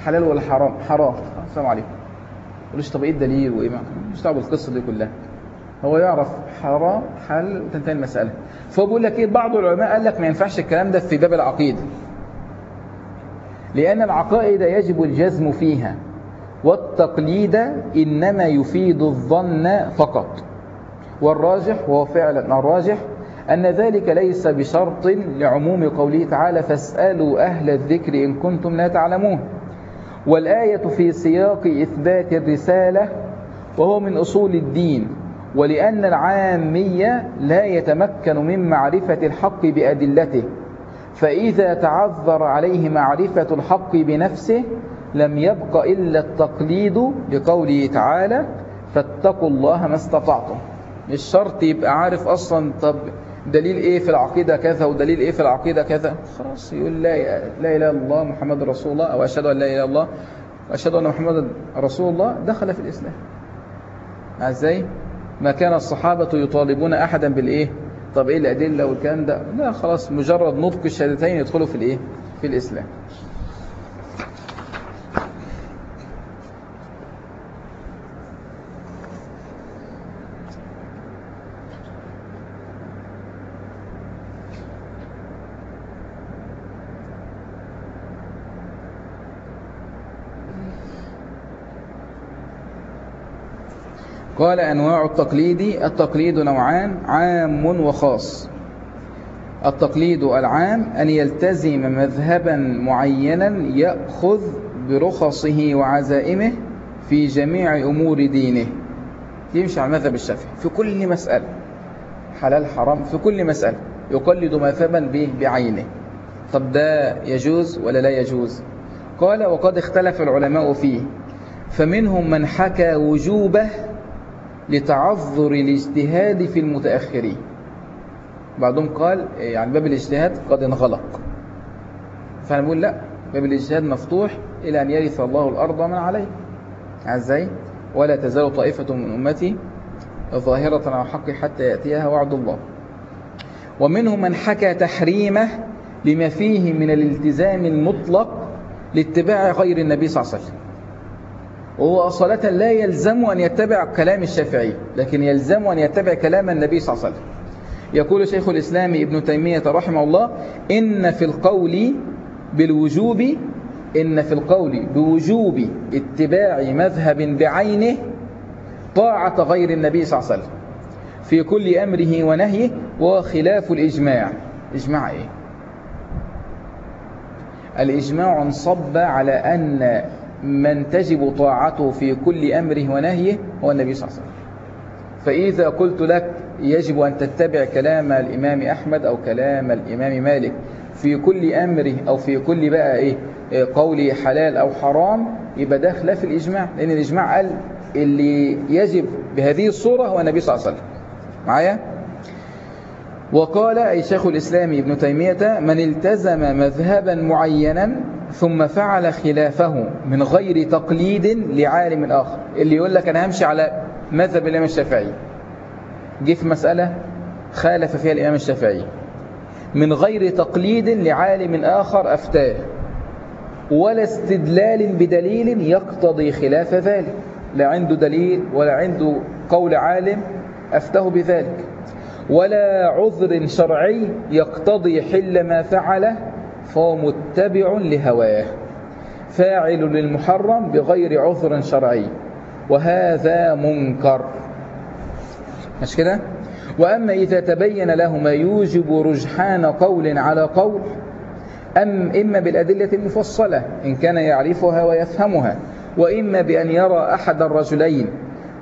حلال ولا حرام؟ حرام. السلام عليكم. يقولوش طب إيه الدليل وإيه مش دعوه بالقصة دي كلها. هو يعرف حرام حل وتنتهي المسألة. فهو بيقول لك إيه؟ بعض العلماء قال لك ما ينفعش الكلام ده في باب العقيدة. لأن العقائد يجب الجزم فيها والتقليد إنما يفيد الظن فقط. والراجح وهو فعلا الراجح أن ذلك ليس بشرط لعموم قوله تعالى فاسألوا أهل الذكر إن كنتم لا تعلمون والآية في سياق إثبات الرسالة وهو من أصول الدين ولأن العامية لا يتمكن من معرفة الحق بأدلته. فإذا تعذر عليه معرفة الحق بنفسه لم يبق إلا التقليد لقوله تعالى فاتقوا الله ما استطعتم. مش شرط يبقى عارف أصلا طب دليل إيه في العقيدة كذا ودليل إيه في العقيدة كذا. خلاص يقول لا لا إله إلا الله محمد رسول الله أو أشهد أن لا إله إلا الله وأشهد أن محمد رسول الله دخل في الإسلام. إزاي؟ ما كان الصحابة يطالبون أحدا بالإيه؟ طب إيه الأدلة والكلام ده؟ لا خلاص مجرد نطق الشهادتين يدخلوا في الإيه؟ في الإسلام. قال أنواع التقليد التقليد نوعان عام وخاص. التقليد العام أن يلتزم مذهبا معينا يأخذ برخصه وعزائمه في جميع أمور دينه. يمشي على المذهب الشافعي. في كل مسألة. حلال حرام في كل مسألة. يقلد مذهبا به بعينه. طب ده يجوز ولا لا يجوز؟ قال وقد اختلف العلماء فيه. فمنهم من حكى وجوبه لتعذر الاجتهاد في المتأخرين. بعضهم قال يعني باب الاجتهاد قد انغلق. فأنا بقول لا باب الاجتهاد مفتوح إلى أن يرث الله الأرض ومن عليه. إزاي؟ ولا تزال طائفة من أمتي ظاهرة على الحق حتى يأتيها وعد الله. ومنهم من حكى تحريمه لما فيه من الالتزام المطلق لاتباع غير النبي صلى الله عليه وسلم. وهو أصالة لا يلزم أن يتبع كلام الشافعي لكن يلزم أن يتبع كلام النبي صلى الله عليه وسلم. يقول شيخ الإسلام ابن تيمية رحمه الله إن في القول بالوجوب إن في القول بوجوب اتباع مذهب بعينه طاعة غير النبي صلى الله عليه وسلم. في كل أمره ونهيه وخلاف الإجماع. إجماع إيه؟ الإجماع انصب على أن من تجب طاعته في كل أمره ونهيه هو النبي صلى الله عليه وسلم. فإذا قلت لك يجب أن تتبع كلام الإمام أحمد أو كلام الإمام مالك في كل أمره أو في كل بقى إيه قولي حلال أو حرام يبقى ده خلاف الإجماع. لأن الإجماع قال اللي يجب بهذه الصورة هو النبي صلى الله عليه وسلم. معايا؟ وقال أي شيخ الإسلام ابن تيمية من التزم مذهبا معينا ثم فعل خلافه من غير تقليد لعالم آخر اللي يقول لك أنا همشي على مذهب الإمام الشافعي. جه في مسألة خالف فيها الإمام الشافعي. من غير تقليد لعالم آخر أفتاه. ولا استدلال بدليل يقتضي خلاف ذلك. لا عنده دليل ولا عنده قول عالم أفته بذلك. ولا عذر شرعي يقتضي حل ما فعله فهو متبع لهواه فاعل للمحرم بغير عذر شرعي وهذا منكر. مش كده؟ وأما إذا تبين له ما يوجب رجحان قول على قول أم إما بالأدلة المفصلة إن كان يعرفها ويفهمها وإما بأن يرى أحد الرجلين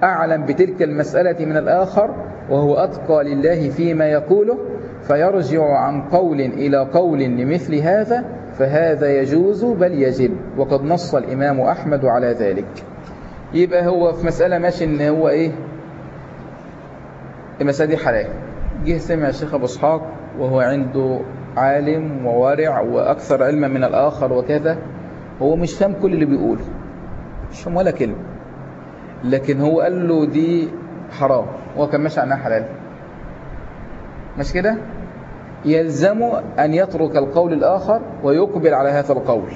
أعلم بتلك المسألة من الآخر وهو أتقى لله فيما يقوله فيرجع عن قول إلى قول لمثل هذا فهذا يجوز بل يجب وقد نص الإمام أحمد على ذلك. يبقى هو في مسألة ماشي إن هو إيه؟ المسألة دي حلال. جه سمع الشيخ أبو إسحاق وهو عنده عالم وورع وأكثر علما من الآخر وكذا هو مش فاهم كل اللي بيقوله مش فاهم ولا كلمة. لكن هو قال له دي حرام هو كان ماشي عنها حلال. مش كده؟ يلزم أن يترك القول الآخر ويقبل على هذا القول.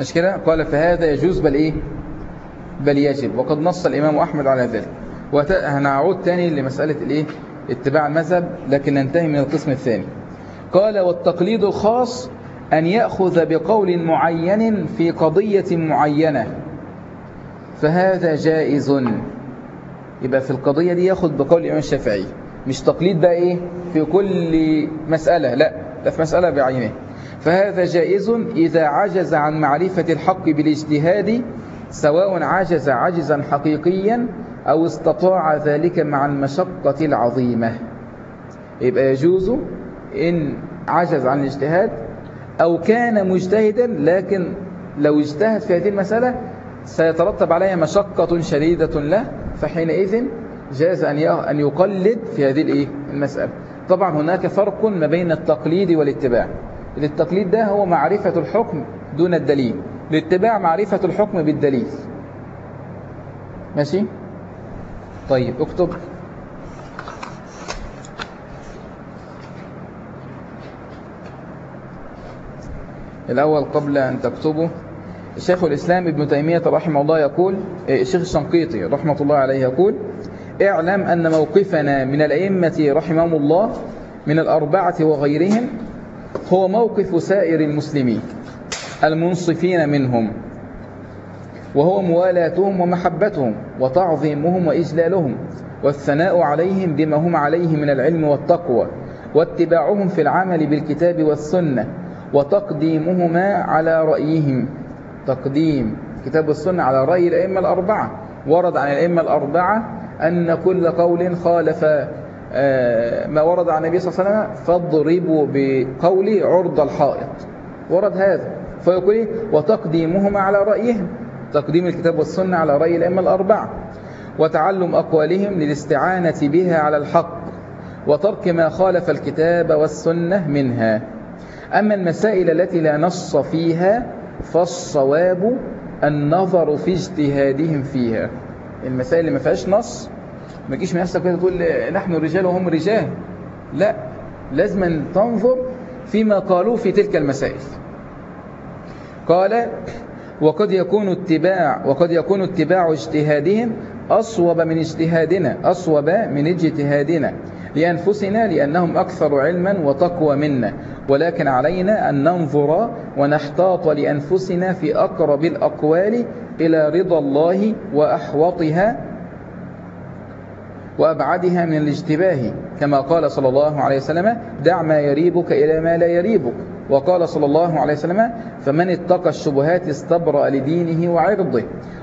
مش كده؟ قال فهذا يجوز بل إيه؟ بل يجب. وقد نص الإمام أحمد على ذلك. وهنعود تاني لمسألة الإيه؟ اتباع المذهب لكن ننتهي من القسم الثاني. قال والتقليد الخاص أن يأخذ بقول معين في قضية معينة. فهذا جائز. يبقى في القضية دي ياخد بقول الإمام الشافعي. مش تقليد بقى إيه؟ في كل مسألة لا ده في مسألة بعينه. فهذا جائز إذا عجز عن معرفة الحق بالاجتهاد سواء عجز عجزا حقيقيا أو استطاع ذلك مع المشقة العظيمة. يبقى يجوز إن عجز عن الاجتهاد أو كان مجتهدا لكن لو اجتهد في هذه المسألة سيترتب عليها مشقة شديدة له فحينئذ جاز أن أن يقلد في هذه الإيه؟ المسألة. طبعا هناك فرق ما بين التقليد والاتباع. التقليد ده هو معرفة الحكم دون الدليل. الاتباع معرفة الحكم بالدليل. ماشي؟ طيب اكتب. الأول قبل أن تكتبه الشيخ الإسلام ابن تيمية رحمه الله يقول الشيخ الشنقيطي رحمة الله عليه يقول اعلم أن موقفنا من الأئمة رحمهم الله من الأربعة وغيرهم هو موقف سائر المسلمين المنصفين منهم وهو موالاتهم ومحبتهم وتعظيمهم وإجلالهم والثناء عليهم بما هم عليه من العلم والتقوى واتباعهم في العمل بالكتاب والسنة وتقديمهما على رأيهم. تقديم كتاب السنة على رأي الأئمة الأربعة ورد عن الأئمة الأربعة أن كل قول خالف ما ورد عن النبي صلى الله عليه وسلم فاضربوا بقول عرض الحائط. ورد هذا. فيقول إيه؟ وتقديمهما على رأيهم. تقديم الكتاب والسنة على رأي الأئمة الأربعة. وتعلم أقوالهم للاستعانة بها على الحق. وترك ما خالف الكتاب والسنة منها. أما المسائل التي لا نص فيها فالصواب النظر في اجتهادهم فيها. المسائل اللي ما فيهاش نص ما تجيش من نفسك كده تقول نحن رجال وهم رجال. لا لازم تنظر فيما قالوه في تلك المسائل. قال وقد يكون اتباع وقد يكون اتباع اجتهادهم أصوب من اجتهادنا أصوب من اجتهادنا لأنفسنا لأنهم أكثر علما وتقوى منا. ولكن علينا أن ننظر ونحتاط لأنفسنا في أقرب الأقوال إلى رضا الله وأحوطها وأبعدها من الاشتباه كما قال صلى الله عليه وسلم دع ما يريبك إلى ما لا يريبك. وقال صلى الله عليه وسلم فمن اتقى الشبهات استبرأ لدينه وعرضه.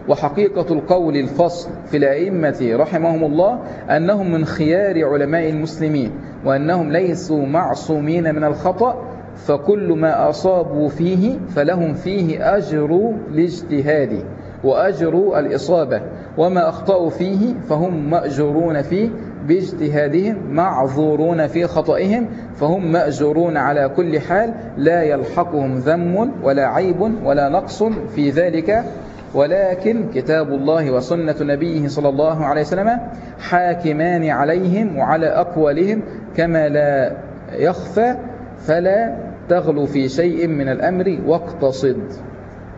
وحقيقة القول الفصل في الأئمة رحمهم الله أنهم من خيار علماء المسلمين وأنهم ليسوا معصومين من الخطأ فكل ما أصابوا فيه فلهم فيه أجر الاجتهاد وأجر الإصابة وما أخطأوا فيه فهم مأجورون فيه باجتهادهم معذورون في خطئهم فهم مأجورون على كل حال لا يلحقهم ذم ولا عيب ولا نقص في ذلك. ولكن كتاب الله وسنة نبيه صلى الله عليه وسلم حاكمان عليهم وعلى أقوالهم كما لا يخفى فلا تغلو في شيء من الأمر واقتصد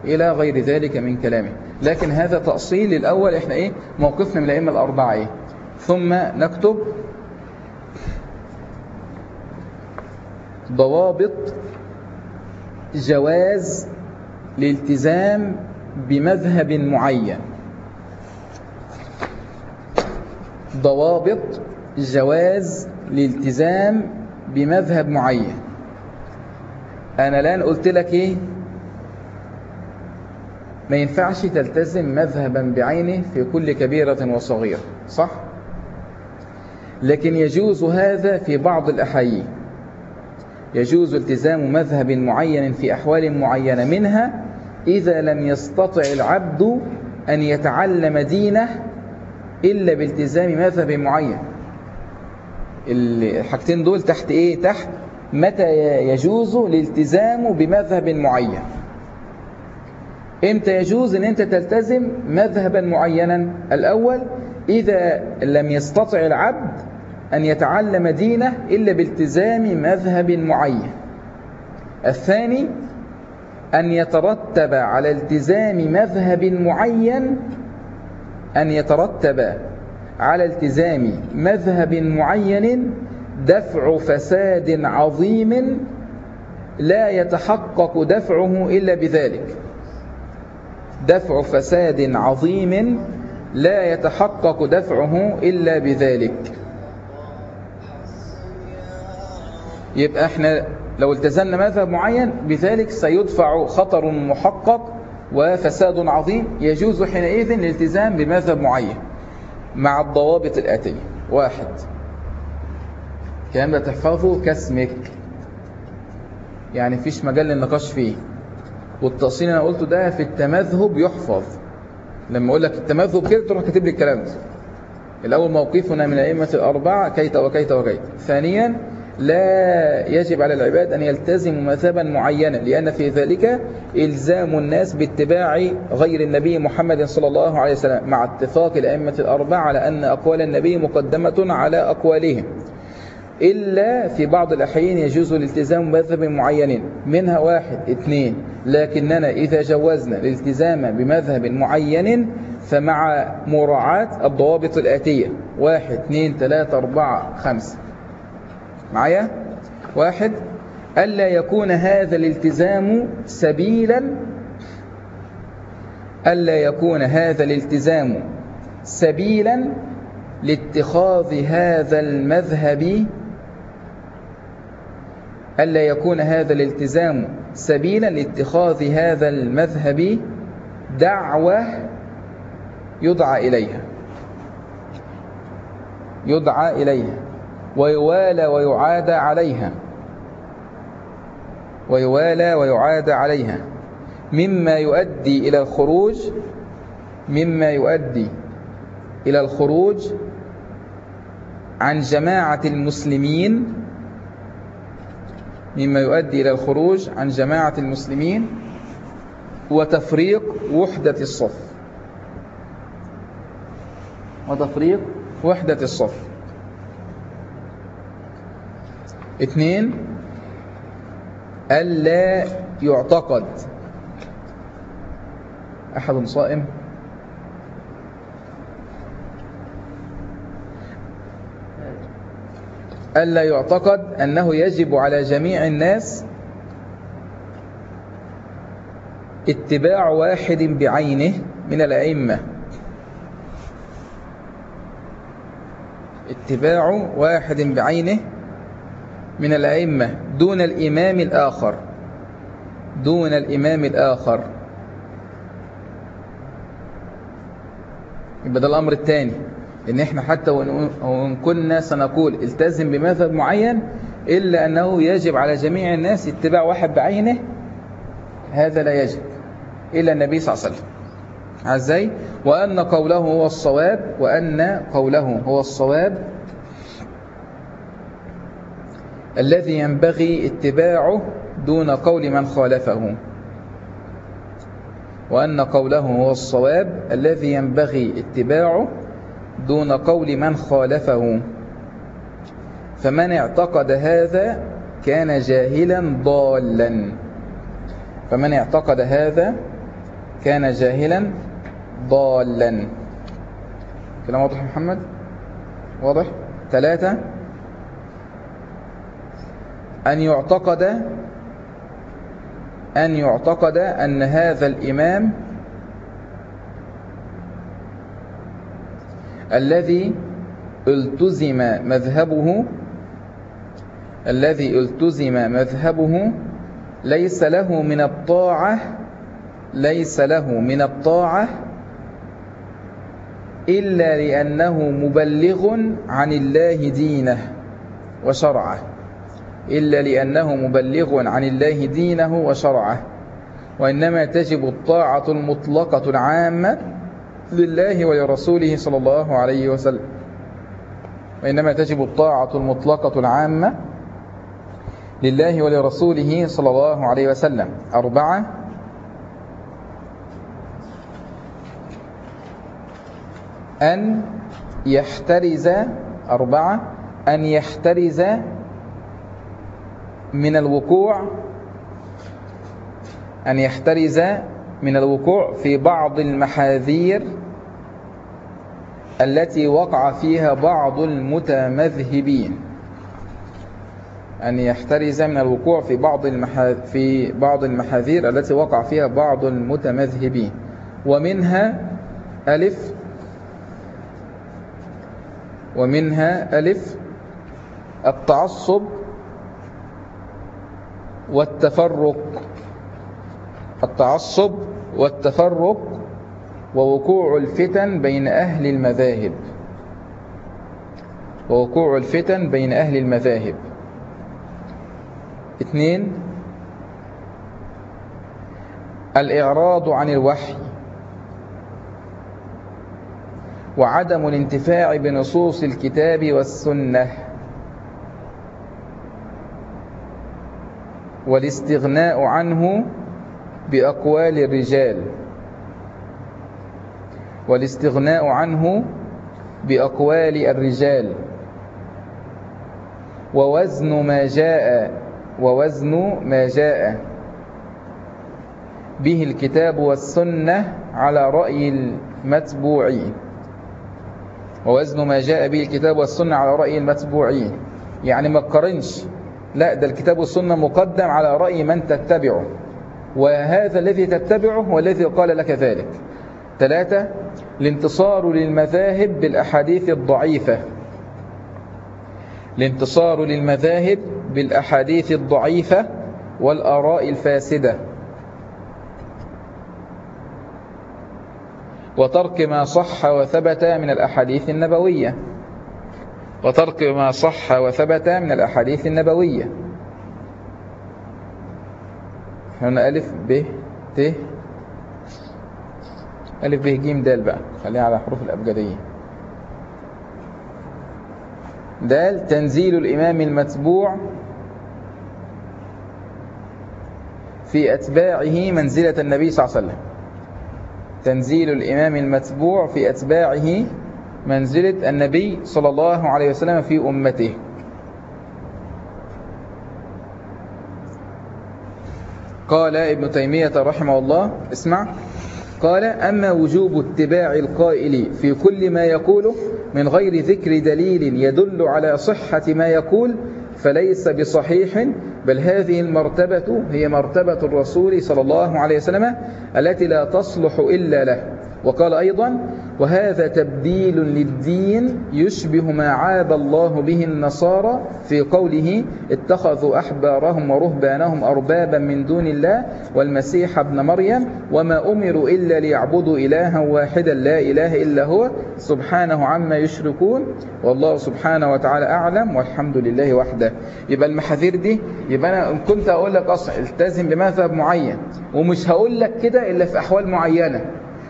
إلى غير ذلك من كلامه. لكن هذا تأصيل الأول إحنا إيه؟ موقفنا من الأئمة الأربعة إيه؟ ثم نكتب ضوابط جواز الالتزام بمذهب معين. ضوابط جواز الالتزام بمذهب معين. أنا الآن قلت لك إيه؟ ما ينفعش تلتزم مذهبا بعينه في كل كبيرة وصغيرة صح؟ لكن يجوز هذا في بعض الأحايين يجوز التزام مذهب معين في أحوال معينة منها إذا لم يستطع العبد أن يتعلم دينه إلا بالتزام مذهب معين الحاجتين دول تحت إيه؟ تحت متى يجوز الالتزام بمذهب معين إمتى يجوز إن أنت تلتزم مذهبا معينا؟ الأول إذا لم يستطع العبد أن يتعلم دينه إلا بالتزام مذهب معين. الثاني أن يترتب على التزام مذهب معين أن يترتب على التزام مذهب معين دفع فساد عظيم لا يتحقق دفعه إلا بذلك. دفع فساد عظيم لا يتحقق دفعه إلا بذلك. يبقى إحنا لو التزمنا مذهب معين بذلك سيدفع خطر محقق وفساد عظيم يجوز حينئذ الالتزام بمذهب معين مع الضوابط الآتية. واحد ده تحفظه كاسمك. يعني فيش مجال للنقاش فيه. والتأصيل أنا قلته ده في التمذهب يحفظ. لما أقول لك التمذهب كده تروح كاتب لي الكلام ده. الأول موقفنا من الأئمة الأربعة كيت وكيت وكيت. ثانيا لا يجب على العباد أن يلتزموا مذهبا معينا لأن في ذلك إلزام الناس باتباع غير النبي محمد صلى الله عليه وسلم مع اتفاق الأئمة الأربعة على أن أقوال النبي مقدمة على أقوالهم. إلا في بعض الأحيان يجوز الالتزام بمذهب معين. منها واحد اثنين. لكننا إذا جوزنا الالتزام بمذهب معين فمع مراعاة الضوابط الآتية. واحد اثنين ثلاثة أربعة خمسة معايا؟ واحد ألا يكون هذا الالتزام سبيلا؟ ألا يكون هذا الالتزام سبيلا لاتخاذ هذا المذهب ألا يكون هذا الالتزام سبيلا لاتخاذ هذا المذهب دعوة يدعى إليها. يدعى إليها. ويوالى ويعاد عليها. ويوالى ويعاد عليها. مما يؤدي إلى الخروج مما يؤدي إلى الخروج عن جماعة المسلمين مما يؤدي إلى الخروج عن جماعة المسلمين وتفريق وحدة الصف. وتفريق وحدة الصف. اثنين ألا يعتقد. أحد صائم؟ ألا يعتقد أنه يجب على جميع الناس اتباع واحد بعينه من الأئمة. اتباع واحد بعينه من الأئمة دون الإمام الآخر. دون الإمام الآخر. يبقى ده الأمر الثاني. إن إحنا حتى وإن كنا سنقول التزم بمذهب معين إلا أنه يجب على جميع الناس اتباع واحد بعينه هذا لا يجب إلا النبي صلى الله عليه وسلم. إزاي؟ وأن قوله هو الصواب وأن قوله هو الصواب الذي ينبغي اتباعه دون قول من خالفه. وأن قوله هو الصواب الذي ينبغي اتباعه دون قول من خالفه. فمن اعتقد هذا كان جاهلا ضالا. فمن اعتقد هذا كان جاهلا ضالا. كلام واضح محمد؟ واضح؟ ثلاثة. أن يعتقد أن يعتقد أن هذا الإمام الذي التزم مذهبه الذي التزم مذهبه ليس له من الطاعة ليس له من الطاعة إلا لأنه مبلغ عن الله دينه وشرعه. إلا لأنه مبلغ عن الله دينه وشرعه. وإنما تجب الطاعة المطلقة العامة لله ولرسوله صلى الله عليه وسلم. وإنما تجب الطاعة المطلقة العامة لله ولرسوله صلى الله عليه وسلم. أربعة. أن يحترز أربعة. أن يحترز من الوقوع أن يحترز من الوقوع في بعض المحاذير التي وقع فيها بعض المتمذهبين أن يحترز من الوقوع في بعض المحا... في بعض المحاذير التي وقع فيها بعض المتمذهبين. ومنها ألف ومنها ألف التعصب والتفرق. التعصب والتفرق ووقوع الفتن بين أهل المذاهب. ووقوع الفتن بين أهل المذاهب. اثنين الإعراض عن الوحي. وعدم الانتفاع بنصوص الكتاب والسنة. والاستغناء عنه بأقوال الرجال. والاستغناء عنه بأقوال الرجال. ووزن ما جاء ووزن ما جاء. به الكتاب والسنة على رأي المتبوعين ووزن ما جاء به الكتاب والسنة على رأي المتبوعين يعني ما تقارنش. لا ده الكتاب والسنة مقدم على رأي من تتبعه. وهذا الذي تتبعه هو الذي قال لك ذلك. ثلاثة الانتصار للمذاهب بالأحاديث الضعيفة. الانتصار للمذاهب بالأحاديث الضعيفة والآراء الفاسدة. وترك ما صح وثبت من الأحاديث النبوية. وترك ما صح وثبت من الأحاديث النبوية. هنا ألف ب ت ألف ب ج د بقى. خليها على حروف الأبجدية. دال تنزيل الإمام المتبوع في أتباعه منزلة النبي صلى الله عليه وسلم. تنزيل الإمام المتبوع في أتباعه منزلة النبي صلى الله عليه وسلم في أمته. قال ابن تيمية رحمه الله اسمع. قال أما وجوب اتباع القائل في كل ما يقوله من غير ذكر دليل يدل على صحة ما يقول فليس بصحيح بل هذه المرتبة هي مرتبة الرسول صلى الله عليه وسلم التي لا تصلح إلا له. وقال أيضا وهذا تبديل للدين يشبه ما عاب الله به النصارى في قوله اتخذوا أحبارهم ورهبانهم أربابا من دون الله والمسيح ابن مريم وما أمروا إلا ليعبدوا إلها واحدا لا إله إلا هو سبحانه عما يشركون والله سبحانه وتعالى أعلم والحمد لله وحده. يبقى المحاذير دي يبقى أنا كنت أقول لك أصلا التزم بمذهب معين ومش هقول لك كده إلا في أحوال معينة.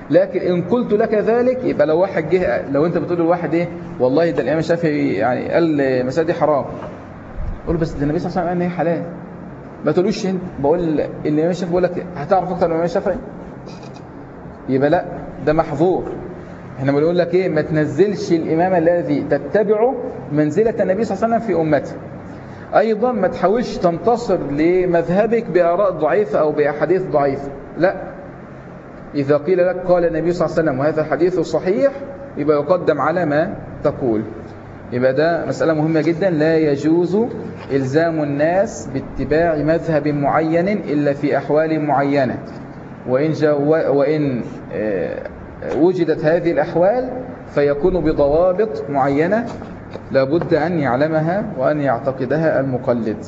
لكن إن قلت لك ذلك يبقى لو واحد جه لو أنت بتقول لواحد إيه والله ده الإمام الشافعي يعني قال المسألة دي حرام. قول بس ده النبي صلى الله عليه وسلم قال إن هي حلال. ما تقولوش أنت بقول الإمام الشافعي بيقول لك هتعرف أكتر من الإمام الشافعي؟ يبقى لا ده محظور. إحنا بنقول لك إيه ما تنزلش الإمام الذي تتبعه منزلة النبي صلى الله عليه وسلم في أمته أيضا ما تحاولش تنتصر لمذهبك بآراء ضعيفة أو بأحاديث ضعيفة. لا. إذا قيل لك قال النبي صلى الله عليه وسلم وهذا حديث صحيح يبقى يقدم على ما تقول. يبقى ده مسألة مهمة جدا. لا يجوز إلزام الناس باتباع مذهب معين إلا في أحوال معينة. وإن, جو وإن وجدت هذه الأحوال فيكون بضوابط معينة لابد أن يعلمها وأن يعتقدها المقلد.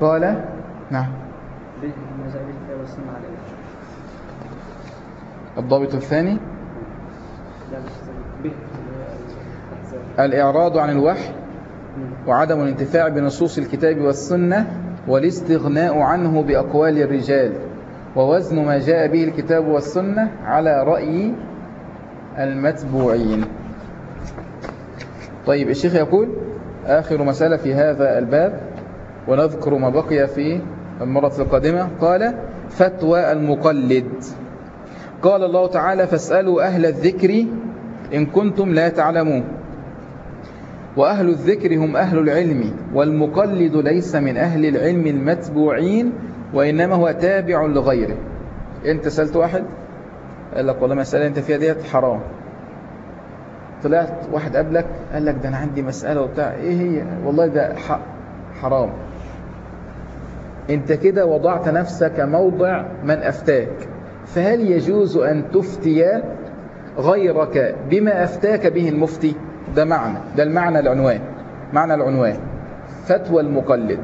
قال؟ نعم. الضابط الثاني؟ الإعراض عن الوحي وعدم الانتفاع بنصوص الكتاب والسنة والاستغناء عنه بأقوال الرجال ووزن ما جاء به الكتاب والسنة على رأي المتبوعين. طيب الشيخ يقول آخر مسألة في هذا الباب ونذكر ما بقي في المرة القادمة قال فتوى المقلد. قال الله تعالى فاسألوا أهل الذكر إن كنتم لا تعلمون. وأهل الذكر هم أهل العلم والمقلد ليس من أهل العلم المتبوعين وإنما هو تابع لغيره. أنت سألت واحد قال لك والله مسألة أنت فيها ديت حرام. طلعت واحد قبلك قال لك ده أنا عندي مسألة وبتاع. إيه هي؟ والله ده حق حرام. أنت كده وضعت نفسك موضع من أفتاك. فهل يجوز أن تفتي غيرك بما أفتاك به المفتي؟ ده معنى ده المعنى العنوان معنى العنوان. فتوى المقلد.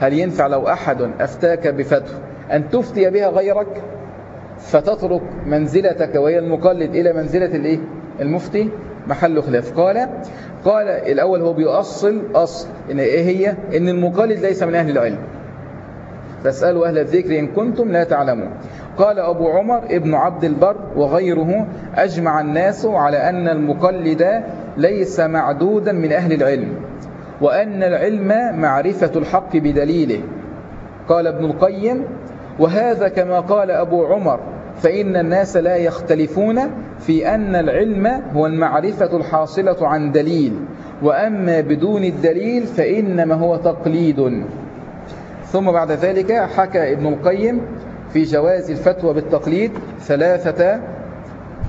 هل ينفع لو أحد أفتاك بفتوى أن تفتي بها غيرك؟ فتترك منزلتك وهي المقلد إلى منزلة الإيه؟ المفتي. محل خلاف. قال قال الأول هو بيؤصل أصل إن إيه هي؟ إن المقلد ليس من أهل العلم. فاسألوا أهل الذكر إن كنتم لا تعلمون. قال أبو عمر ابن عبد البر وغيره أجمع الناس على أن المقلد ليس معدودا من أهل العلم وأن العلم معرفة الحق بدليله. قال ابن القيم وهذا كما قال أبو عمر فإن الناس لا يختلفون في أن العلم هو المعرفة الحاصلة عن دليل وأما بدون الدليل فإنما هو تقليد. ثم بعد ذلك حكى ابن القيم في جواز الفتوى بالتقليد ثلاثة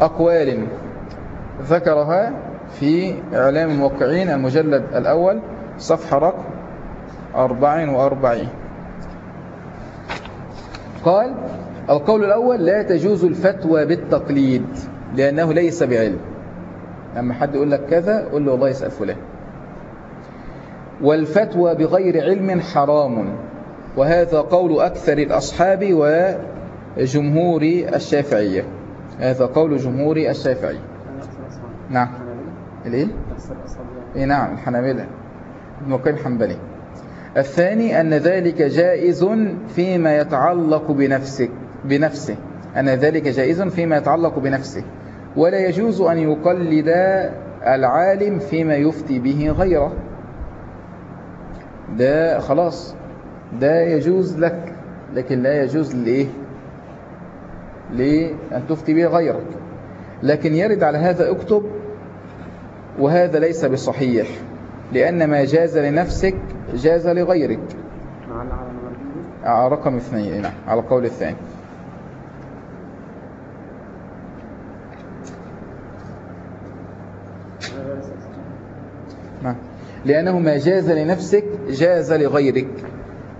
أقوال ذكرها في إعلام الموقعين المجلد الأول صفحة رقم 44 قال القول الأول لا تجوز الفتوى بالتقليد لأنه ليس بعلم. لما حد يقول لك كذا قول له والله يسأل فلان. والفتوى بغير علم حرام. وهذا قول أكثر الأصحاب وجمهور الشافعية. هذا قول جمهور الشافعية. نعم. الإيه؟ إيه نعم الحنابلة. ابن القيم حنبلي الثاني أن ذلك جائز فيما يتعلق بنفسك بنفسه. أن ذلك جائز فيما يتعلق بنفسه. ولا يجوز أن يقلد العالم فيما يفتي به غيره. ده خلاص. ده يجوز لك لكن لا يجوز لإيه؟ لأن تفتي به غيرك. لكن يرد على هذا اكتب وهذا ليس بصحيح لأن ما جاز لنفسك جاز لغيرك. على رقم اثنين نعم على القول الثاني. نعم. لأنه ما جاز لنفسك جاز لغيرك.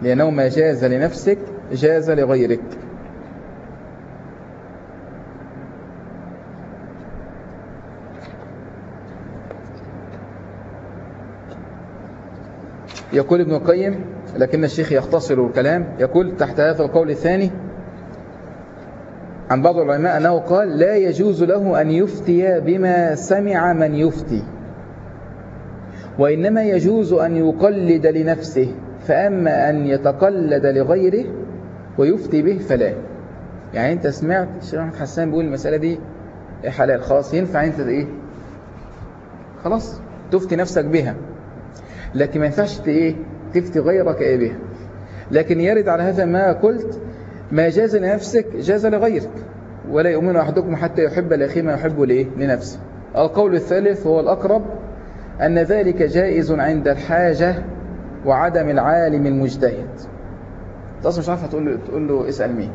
لأنه ما جاز لنفسك جاز لغيرك. يقول ابن القيم لكن الشيخ يختصر الكلام يقول تحت هذا القول الثاني عن بعض العلماء أنه قال لا يجوز له أن يفتي بما سمع من يفتي وإنما يجوز أن يقلد لنفسه. فأما أن يتقلد لغيره ويفتي به فلا. يعني أنت سمعت الشيخ محمد حسان بيقول المسألة دي حلال. خلاص ينفع أنت إيه؟ خلاص تفتي نفسك بها. لكن ما ينفعش إيه؟ تفتي غيرك إيه بها. لكن يرد على هذا ما قلت ما جاز لنفسك جاز لغيرك. ولا يؤمن أحدكم حتى يحب لأخيه ما يحب لإيه؟ لنفسه. القول الثالث هو الأقرب أن ذلك جائز عند الحاجة وعدم العالم المجتهد. تصل مش عارفة تقول له, تقول له اسأل مين.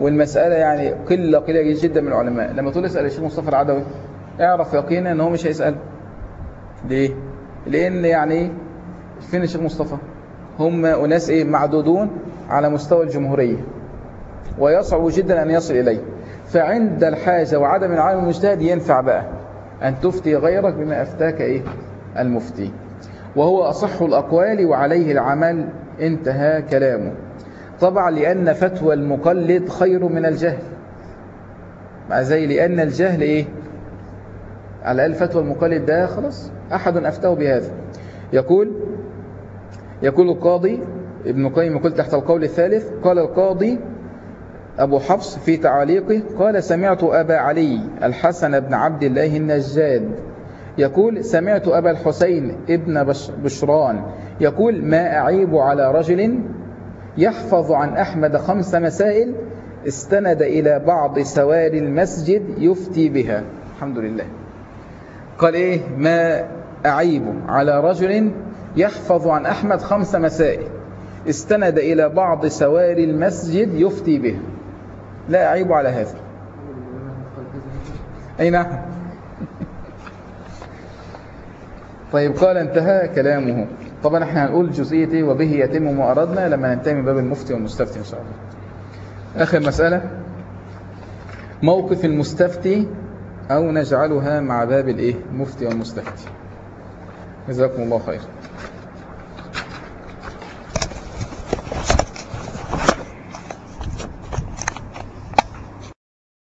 والمسألة يعني قلة قليلة جدا من العلماء. لما تقول اسأل الشيخ مصطفى العدوي اعرف يقينا إن هو مش هيسأل. ليه؟ لأن يعني فين الشيخ مصطفى؟ هم أناس إيه؟ معدودون على مستوى الجمهورية. ويصعب جدا أن يصل إليه. فعند الحاجة وعدم العالم المجتهد ينفع بقى. أن تفتي غيرك بما أفتاك إيه؟ المفتي. وهو أصح الأقوال وعليه العمل. انتهى كلامه. طبعا لأن فتوى المقلد خير من الجهل. مع زي لأن الجهل إيه؟ على الأقل فتوى المقلد ده خلاص أحد أفتاه بهذا. يقول يقول القاضي ابن القيم يقول تحت القول الثالث قال القاضي أبو حفص في تعليقه قال سمعت أبا علي الحسن بن عبد الله النجاد يقول سمعت أبا الحسين ابن بشران يقول ما أعيب على رجل يحفظ عن أحمد خمس مسائل استند إلى بعض سواري المسجد يفتي بها. الحمد لله. قال إيه؟ ما أعيب على رجل يحفظ عن أحمد خمس مسائل استند إلى بعض سواري المسجد يفتي بها. لا أعيب على هذا. أي نعم. طيب قال انتهى كلامه. طبعا إحنا هنقول جزئية إيه وبه يتم ما أردنا لما ننتهي من باب المفتي والمستفتي إن شاء الله. آخر مسألة. موقف المستفتي أو نجعلها مع باب الإيه؟ مفتي والمستفتي. جزاكم الله خير